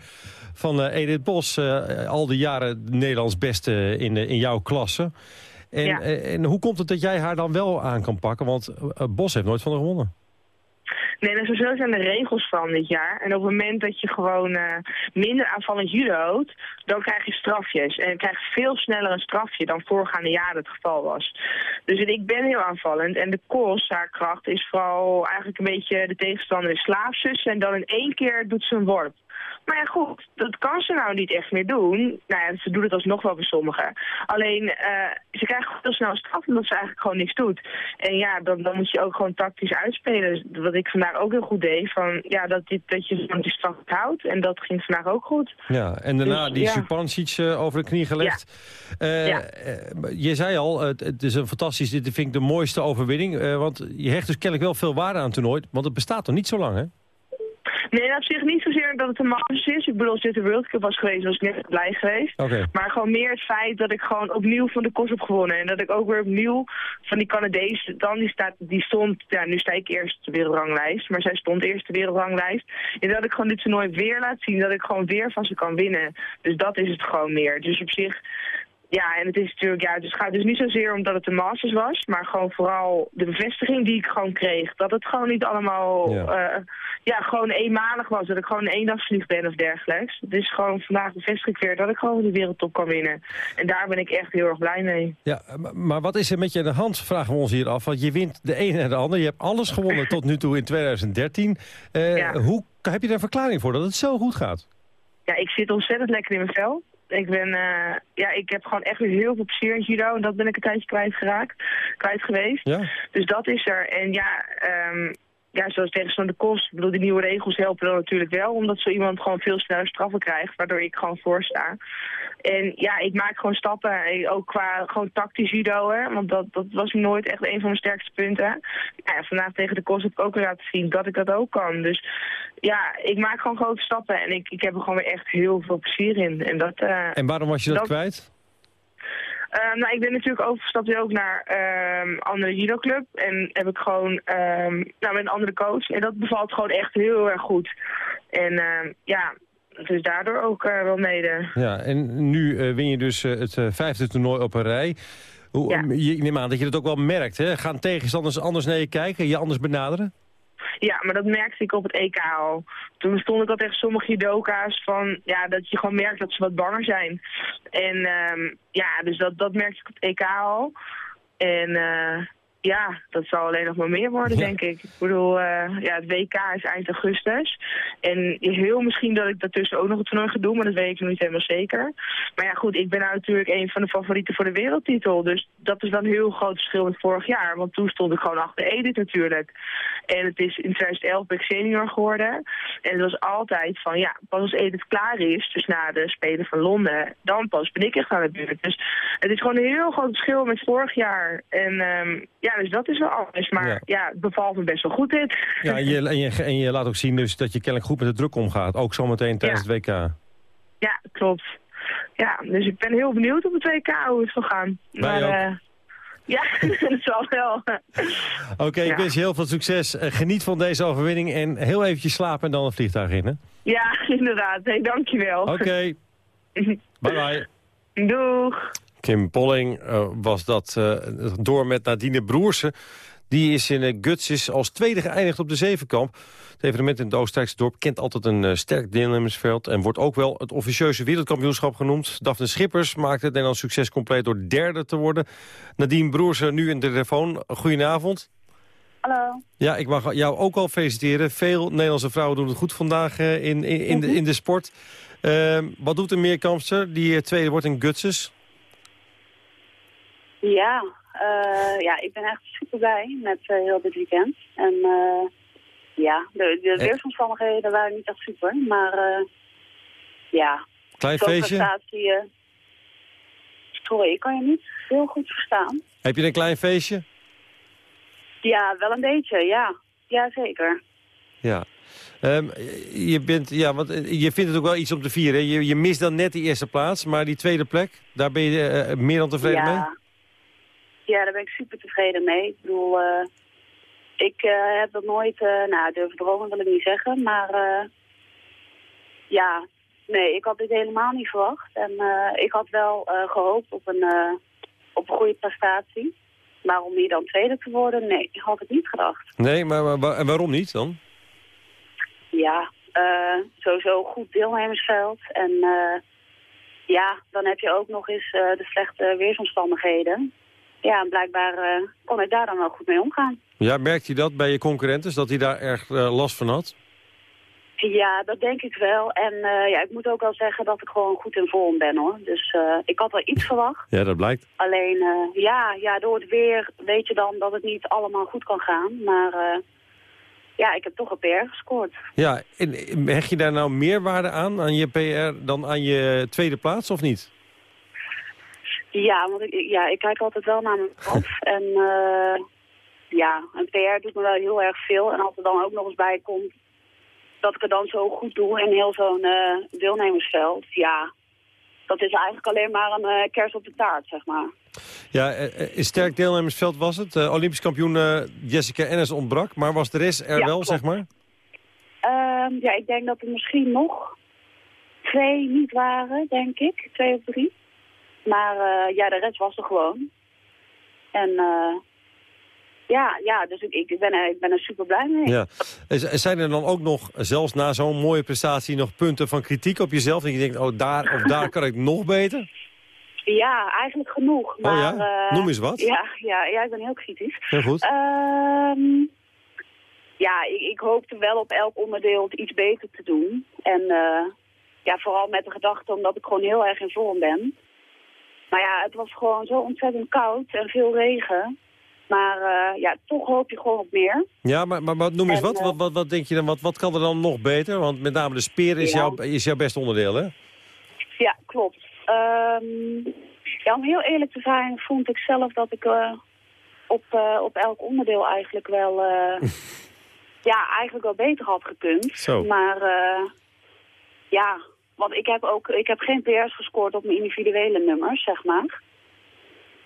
van uh, Edith Bos. Uh, al die jaren Nederlands beste in, in jouw klasse. En, ja. en hoe komt het dat jij haar dan wel aan kan pakken? Want uh, Bos heeft nooit van haar gewonnen. Nee, dus zo zijn de regels van dit jaar. En op het moment dat je gewoon uh, minder aanvallend judoot, dan krijg je strafjes. En je krijgt veel sneller een strafje dan voorgaande jaren het geval was. Dus ik ben heel aanvallend. En de kost, haar kracht, is vooral eigenlijk een beetje de tegenstander in slaafzus. En dan in één keer doet ze een worp. Maar ja, goed, dat kan ze nou niet echt meer doen. Nou ja, ze doet het alsnog wel bij sommigen. Alleen, uh, ze krijgt heel snel straf omdat ze eigenlijk gewoon niks doet. En ja, dan, dan moet je ook gewoon tactisch uitspelen. Wat ik vandaag ook heel goed deed, van, ja, dat, dit, dat je die straf houdt. En dat ging vandaag ook goed. Ja, en daarna dus, die ja. Supancic uh, over de knie gelegd. Ja. Uh, ja. je zei al, het, het, is een fantastisch, dit vind ik de mooiste overwinning. want je hecht dus kennelijk wel veel waarde aan het toernooi. Want het bestaat nog niet zo lang, hè? Nee, op zich niet zozeer dat het een Masters is. Ik bedoel, als dit de World Cup was geweest, was ik net blij geweest. Okay. Maar gewoon meer het feit dat ik gewoon opnieuw van de kost heb gewonnen. En dat ik ook weer opnieuw van die Canadees, dan die, staat, die stond, ja, nu sta ik eerst de wereldranglijst, maar zij stond eerst de wereldranglijst. En dat ik gewoon dit toernooi weer laat zien, dat ik gewoon weer van ze kan winnen. Dus dat is het gewoon meer. Dus op zich ja, en het is natuurlijk, ja, het gaat dus niet zozeer omdat het de Masters was, maar gewoon vooral de bevestiging die ik gewoon kreeg. Dat het gewoon niet allemaal, ja, uh, ja gewoon eenmalig was. Dat ik gewoon een eendagsvlieg ben of dergelijks. Het is gewoon vandaag bevestig ik weer dat ik gewoon de wereldtop kan winnen. En daar ben ik echt heel erg blij mee. Ja, maar wat is er met je aan de hand, vragen we ons hier af. Want je wint de ene en de ander. Je hebt alles gewonnen tot nu toe in 2013. Uh, ja. Hoe heb je daar een verklaring voor dat het zo goed gaat? Ja, ik zit ontzettend lekker in mijn vel. Ik ben, uh, ja, ik heb gewoon echt weer heel veel plezier in judo. En dat ben ik een tijdje kwijtgeraakt, kwijt geweest. Ja. Dus dat is er. En ja, um, ja zoals tegen de kost. Ik bedoel, die nieuwe regels helpen dan natuurlijk wel. Omdat zo iemand gewoon veel sneller straffen krijgt. Waardoor ik gewoon voorsta. En ja, ik maak gewoon stappen. En Ook qua gewoon tactisch judo, hè. Want dat, dat was nooit echt een van mijn sterkste punten. Ja, vandaag tegen de kost heb ik ook weer laten zien dat ik dat ook kan. Dus ja, ik maak gewoon grote stappen. En ik, ik heb er gewoon weer echt heel veel plezier in. En, dat, eh, En waarom was je dat, kwijt? Ehm, nou, ik ben natuurlijk overgestapt ook naar ehm andere judoclub. En heb ik gewoon ehm, nou, met een andere coach. En dat bevalt gewoon echt heel erg goed. En ja, dus daardoor ook eh, wel mede. Ja, en nu eh, win je dus eh, het vijfde toernooi op een rij. Hoe, Ja. je, ik neem aan dat je dat ook wel merkt, hè? Gaan tegenstanders anders naar je kijken, je anders benaderen? Ja, maar dat merkte ik op het EK al. Toen stond ik al tegen sommige judoka's van, ja, dat je gewoon merkt dat ze wat banger zijn. En ehm, ja, dus dat, dat merkte ik op het EK al. En eh, ja, dat zal alleen nog maar meer worden, denk ik. Ik bedoel, eh, ja, het WK is eind augustus. En heel misschien dat ik daartussen ook nog een toernooi ga doen, maar dat weet ik nog niet helemaal zeker. Maar ja, goed, ik ben nou natuurlijk een van de favorieten voor de wereldtitel. Dus dat is dan een heel groot verschil met vorig jaar. Want toen stond ik gewoon achter Edith natuurlijk. En het is in 2011 ben ik senior geworden. En het was altijd van, ja, pas als Edith klaar is, dus na de Spelen van Londen, dan pas ben ik echt aan de beurt. Dus het is gewoon een heel groot verschil met vorig jaar. En ehm, ja, dus dat is wel anders. Maar ja, het bevalt me best wel goed dit. Ja, en je, en, je, en je laat ook zien dus dat je kennelijk goed met de druk omgaat. Ook zometeen tijdens het WK. Ja, klopt. Ja, dus ik ben heel benieuwd op het WK hoe het zal gaan. Wij maar eh, ja, dat zal wel. Oké, ik Ja. wens je heel veel succes. Eh, geniet van deze overwinning en heel eventjes slapen en dan het vliegtuig in, hè? Ja, inderdaad. Hey, dankjewel. Oké. Bye bye. Doeg. Kim Polling eh, was dat eh, door met Nadine Broersen. Die is in uh, Gutsis als tweede geëindigd op de zevenkamp. Het evenement in het Oostenrijkse dorp kent altijd een eh, sterk deelnemersveld... en wordt ook wel het officieuze wereldkampioenschap genoemd. Daphne Schippers maakte het Nederlands succes compleet door derde te worden. Nadine Broersen nu in de telefoon. Goedenavond. Hallo. Ja, ik mag jou ook al feliciteren. Veel Nederlandse vrouwen doen het goed vandaag eh, in, in, in, de, in de sport. Ehm, wat doet een meerkampster die eh, tweede wordt in Gutses? Ja, eh, ja, ik ben echt super blij met eh, heel dit weekend. En eh, ja, de, de weersomstandigheden waren niet echt super. Maar ja, Klein feestje? sorry, ik kan je niet heel goed verstaan. Heb je een klein feestje? Ja, wel een beetje, ja. Ja, zeker. Ja. Ehm, je, bent, ja, want je vindt het ook wel iets om te vieren. Je, je mist dan net die eerste plaats, maar die tweede plek, daar ben je meer dan tevreden mee? Ja. daar ben ik super tevreden mee. Ik bedoel, eh, ik eh, heb dat nooit, eh nou, durven dromen wil ik niet zeggen, maar ja, nee, ik had dit helemaal niet verwacht. En ik had wel eh, gehoopt op een, op een goede prestatie. Maar om hier dan tweede te worden, nee, had ik niet gedacht. Nee, maar, waarom niet dan? Ja, sowieso goed deelnemersveld. En ja, dan heb je ook nog eens de slechte weersomstandigheden. Ja, en blijkbaar eh, kon ik daar dan wel goed mee omgaan. Ja, merkte je dat bij je concurrentes, dat hij daar erg eh, last van had? Ja, dat denk ik wel. En eh, ja, ik moet ook wel zeggen dat ik gewoon goed in vorm ben hoor. Dus ik had wel iets verwacht. Ja, dat blijkt. Alleen, ja, ja, door het weer weet je dan dat het niet allemaal goed kan gaan. Maar ja, ik heb toch een PR gescoord. Ja, en en hecht je daar nou meer waarde aan, aan je PR, dan aan je tweede plaats, of niet? Ja, want ik, ja, ik kijk altijd wel naar mijn kop. en eh, ja, een PR doet me wel heel erg veel. En als er dan ook nog eens bij komt dat ik het dan zo goed doe in heel zo'n eh, deelnemersveld. Ja, dat is eigenlijk alleen maar een eh, kers op de taart, zeg maar. Ja, een sterk deelnemersveld was het. Eh, Olympisch kampioen Jessica Ennis ontbrak, maar was de rest er Ja, wel, klopt. zeg maar? Ehm, ja, ik denk dat er misschien nog twee niet waren, denk ik. Twee of drie. Maar eh, ja, de rest was er gewoon. En eh, ja, ja, dus ik, ik, ben, er, ik ben er super blij mee. Ja. Zijn er dan ook nog, zelfs na zo'n mooie prestatie, nog punten van kritiek op jezelf? Dat je denkt, oh, daar of daar kan ik nog beter? Ja, eigenlijk genoeg. Maar, Oh ja? eh, Noem eens wat. Ja, ja, ja, ik ben heel kritisch. Heel goed. Ehm, ja, ik, ik hoopte wel op elk onderdeel het iets beter te doen. En ja, vooral met de gedachte omdat ik gewoon heel erg in vorm ben. Maar ja, het was gewoon zo ontzettend koud en veel regen. Maar eh, ja, toch hoop je gewoon op meer. Ja, maar, maar, maar noem eens En, wat. eh, wat, wat. Wat denk je dan? Wat, wat kan er dan nog beter? Want met name de speer is, Ja. jouw, is jouw beste onderdeel, hè? Ja, klopt. Ehm, ja, om heel eerlijk te zijn vond ik zelf dat ik eh, op, op elk onderdeel eigenlijk wel, ja, eigenlijk wel beter had gekund. Zo. Maar ja, want ik heb ook, ik heb geen PR's gescoord op mijn individuele nummers, zeg maar.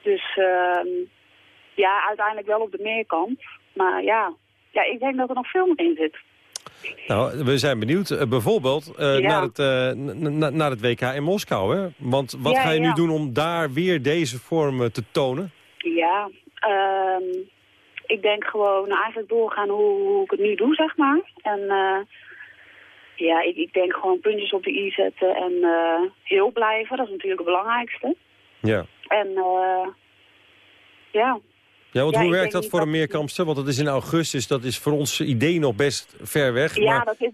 Dus ehm, ja, uiteindelijk wel op de meerkant. Maar ja, ja, ik denk dat er nog veel meer in zit. Nou, we zijn benieuwd. eh, bijvoorbeeld eh, Ja. naar, het, eh, naar het WK in Moskou. Hè? Want wat Ja, ga je nu doen om daar weer deze vorm te tonen? Ja, ehm, ik denk gewoon eigenlijk doorgaan hoe, hoe ik het nu doe, zeg maar. En ja, ik, ik denk gewoon puntjes op de i zetten en eh, heel blijven. Dat is natuurlijk het belangrijkste. Ja. En eh, ja, Ja, want Ja, hoe werkt dat voor dat- een meerkampster? Want het is in augustus, dat is voor ons idee nog best ver weg. ja maar... dat is,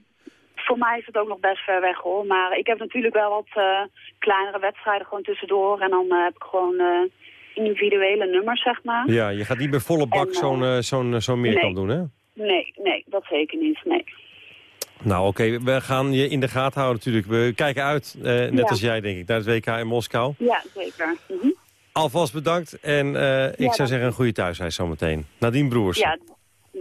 voor mij is het ook nog best ver weg hoor. Maar ik heb natuurlijk wel wat eh, kleinere wedstrijden gewoon tussendoor. En dan heb ik gewoon individuele nummers, zeg maar. Ja, je gaat niet met volle bak zo'n zo'n zo'n meerkamp nee. doen, hè? Nee, nee, dat zeker niet. Nee. Nou, oké, we gaan je in de gaten houden natuurlijk. We kijken uit, eh, net Ja. als jij denk ik, naar het WK in Moskou. Ja, zeker. Mhm. Alvast bedankt en eh, ik zou zeggen een goede thuisreis zometeen. Nadien Broers. Ja,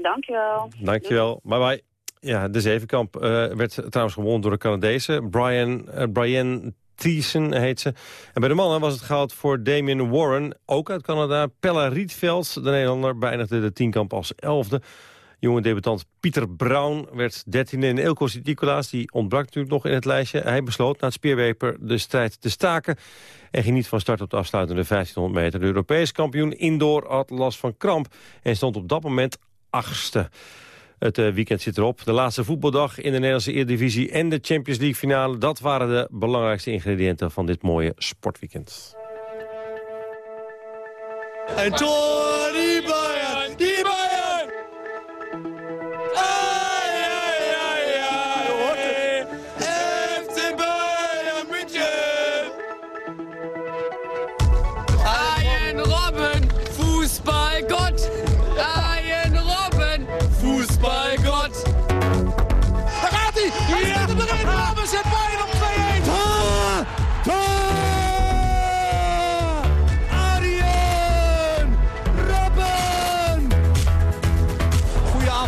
dankjewel. Dankjewel. Bye bye. Ja, de zevenkamp eh, werd trouwens gewonnen door de Canadezen. Brian, Brian Thiessen heet ze. En bij de mannen was het goud voor Damien Warren, ook uit Canada. Pella Rietveld, de Nederlander, beëindigde de tienkamp als elfde. Jonge debutant Pieter Brown werd dertiende. En Elko Sint-Nicolaas, die ontbrak natuurlijk nog in het lijstje. Hij besloot na het speerweper de strijd te staken. En ging niet van start op de afsluitende 1500 meter. De Europees kampioen indoor had last van kramp. En stond op dat moment achtste. Het eh, weekend zit erop. De laatste voetbaldag in de Nederlandse Eredivisie en de Champions League finale. Dat waren de belangrijkste ingrediënten van dit mooie sportweekend. En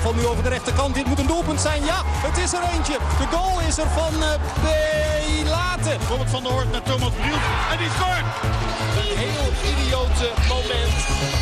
aanval nu over de rechterkant. Dit moet een doelpunt zijn. Ja, het is er eentje. De goal is er van uh, Belate. Robert van der Hoort naar Thomas Briel. En die scoort! Een heel idiote moment.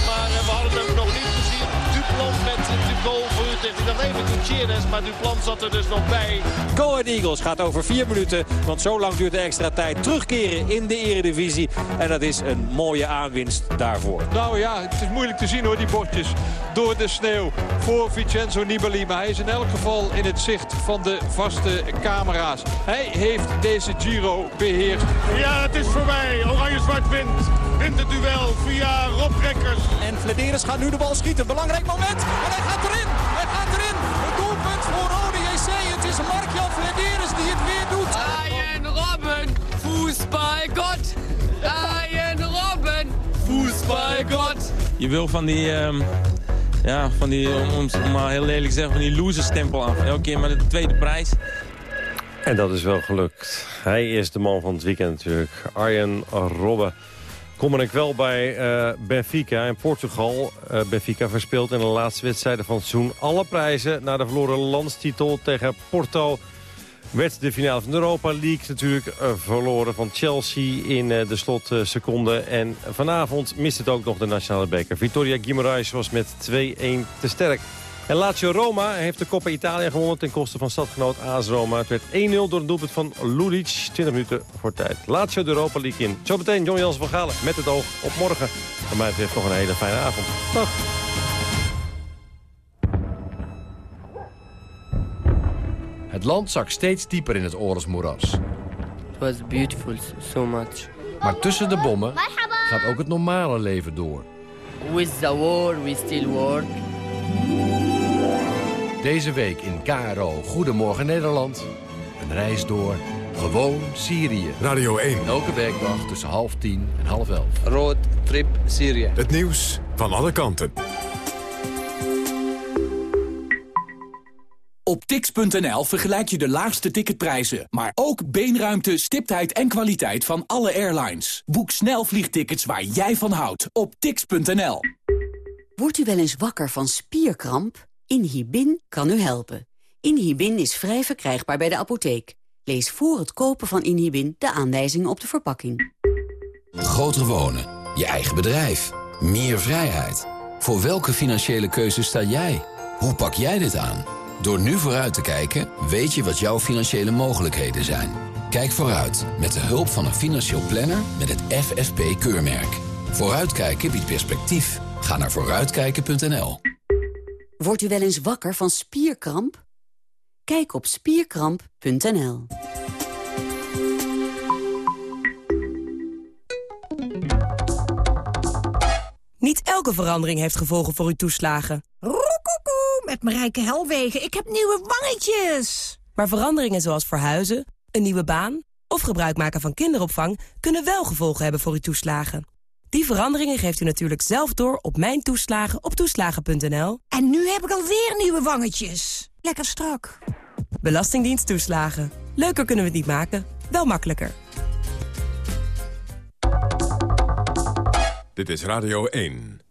Maar uh, we hadden hem nog niet gezien. Duplan met de goal voor Utrecht. Ik dacht even Gutierrez, maar Duplan zat er dus nog bij. Go Ahead Eagles gaat over vier minuten, want zo lang duurt de extra tijd. Terugkeren in de eredivisie. En dat is een mooie aanwinst daarvoor. Nou ja, het is moeilijk te zien hoor, die bordjes. Door de sneeuw voor Vincenzo Nibali. Maar hij is in elk geval in het zicht van de vaste camera's. Hij heeft deze Giro beheerst. Ja, het is voorbij. Oranje-zwart wint. Wint het duel via Rob Rekkers. En Flederis gaat nu de bal schieten. Belangrijk moment. En hij gaat erin. Hij gaat erin. Het doelpunt voor Rode JC. Het is Mark-Jan Flederis die het weer doet. Arjen Robben, Fußballgott! Arjen Robben, Fußballgott! Je wil van die, ehm, ja, van die, om, om om maar heel lelijk te zeggen, van die loserstempel af. Elke keer maar de tweede prijs. En dat is wel gelukt. Hij is de man van het weekend natuurlijk. Arjen Robben. Kom ik wel bij eh, Benfica in Portugal. Eh, Benfica verspeelt in de laatste wedstrijden van het seizoen alle prijzen... na de verloren landstitel tegen Porto. Werd de finale van de Europa League natuurlijk eh, verloren van Chelsea in de slotseconde. en vanavond mist het ook nog de nationale beker. Victoria Guimaraes was met 2-1 te sterk. En Lazio Roma heeft de Coppa Italia gewonnen ten koste van stadgenoot AS Roma. Het werd 1-0 door een doelpunt van Lulic, 20 minuten voor tijd. Lazio de Europa League in. Zometeen John Jans van Galen met het oog op morgen. Voor mij betreft nog een hele fijne avond. Dag. Het land zak steeds dieper in het oorlogsmoeras. It was beautiful, so much. Maar tussen de bommen gaat ook het normale leven door. With the war, we still work. Deze week in KRO Goedemorgen Nederland. Een reis door gewoon Syrië. Radio 1. Elke werkdag tussen half tien en half elf. Road trip Syrië. Het nieuws van alle kanten. Op tix.nl vergelijk je de laagste ticketprijzen, maar ook beenruimte, stiptheid en kwaliteit van alle airlines. Boek snel vliegtickets waar jij van houdt op tix.nl. Wordt u wel eens wakker van spierkramp? Inhibin kan u helpen. Inhibin is vrij verkrijgbaar bij de apotheek. Lees voor het kopen van Inhibin de aanwijzingen op de verpakking. Groter wonen, je eigen bedrijf, meer vrijheid. Voor welke financiële keuze sta jij? Hoe pak jij dit aan? Door nu vooruit te kijken, weet je wat jouw financiële mogelijkheden zijn. Kijk vooruit met de hulp van een financieel planner met het FFP-keurmerk. Vooruitkijken biedt perspectief. Ga naar vooruitkijken.nl. Wordt u wel eens wakker van spierkramp? Kijk op spierkramp.nl. Niet elke verandering heeft gevolgen voor uw toeslagen. Roekoekoe, met Marijke Helwegen. Ik heb nieuwe wangetjes. Maar veranderingen zoals verhuizen, een nieuwe baan... of gebruik maken van kinderopvang... kunnen wel gevolgen hebben voor uw toeslagen. Die veranderingen geeft u natuurlijk zelf door op Mijn Toeslagen op toeslagen.nl. En nu heb ik alweer nieuwe wangetjes. Lekker strak. Belastingdienst toeslagen. Leuker kunnen we het niet maken, wel makkelijker. Dit is Radio 1.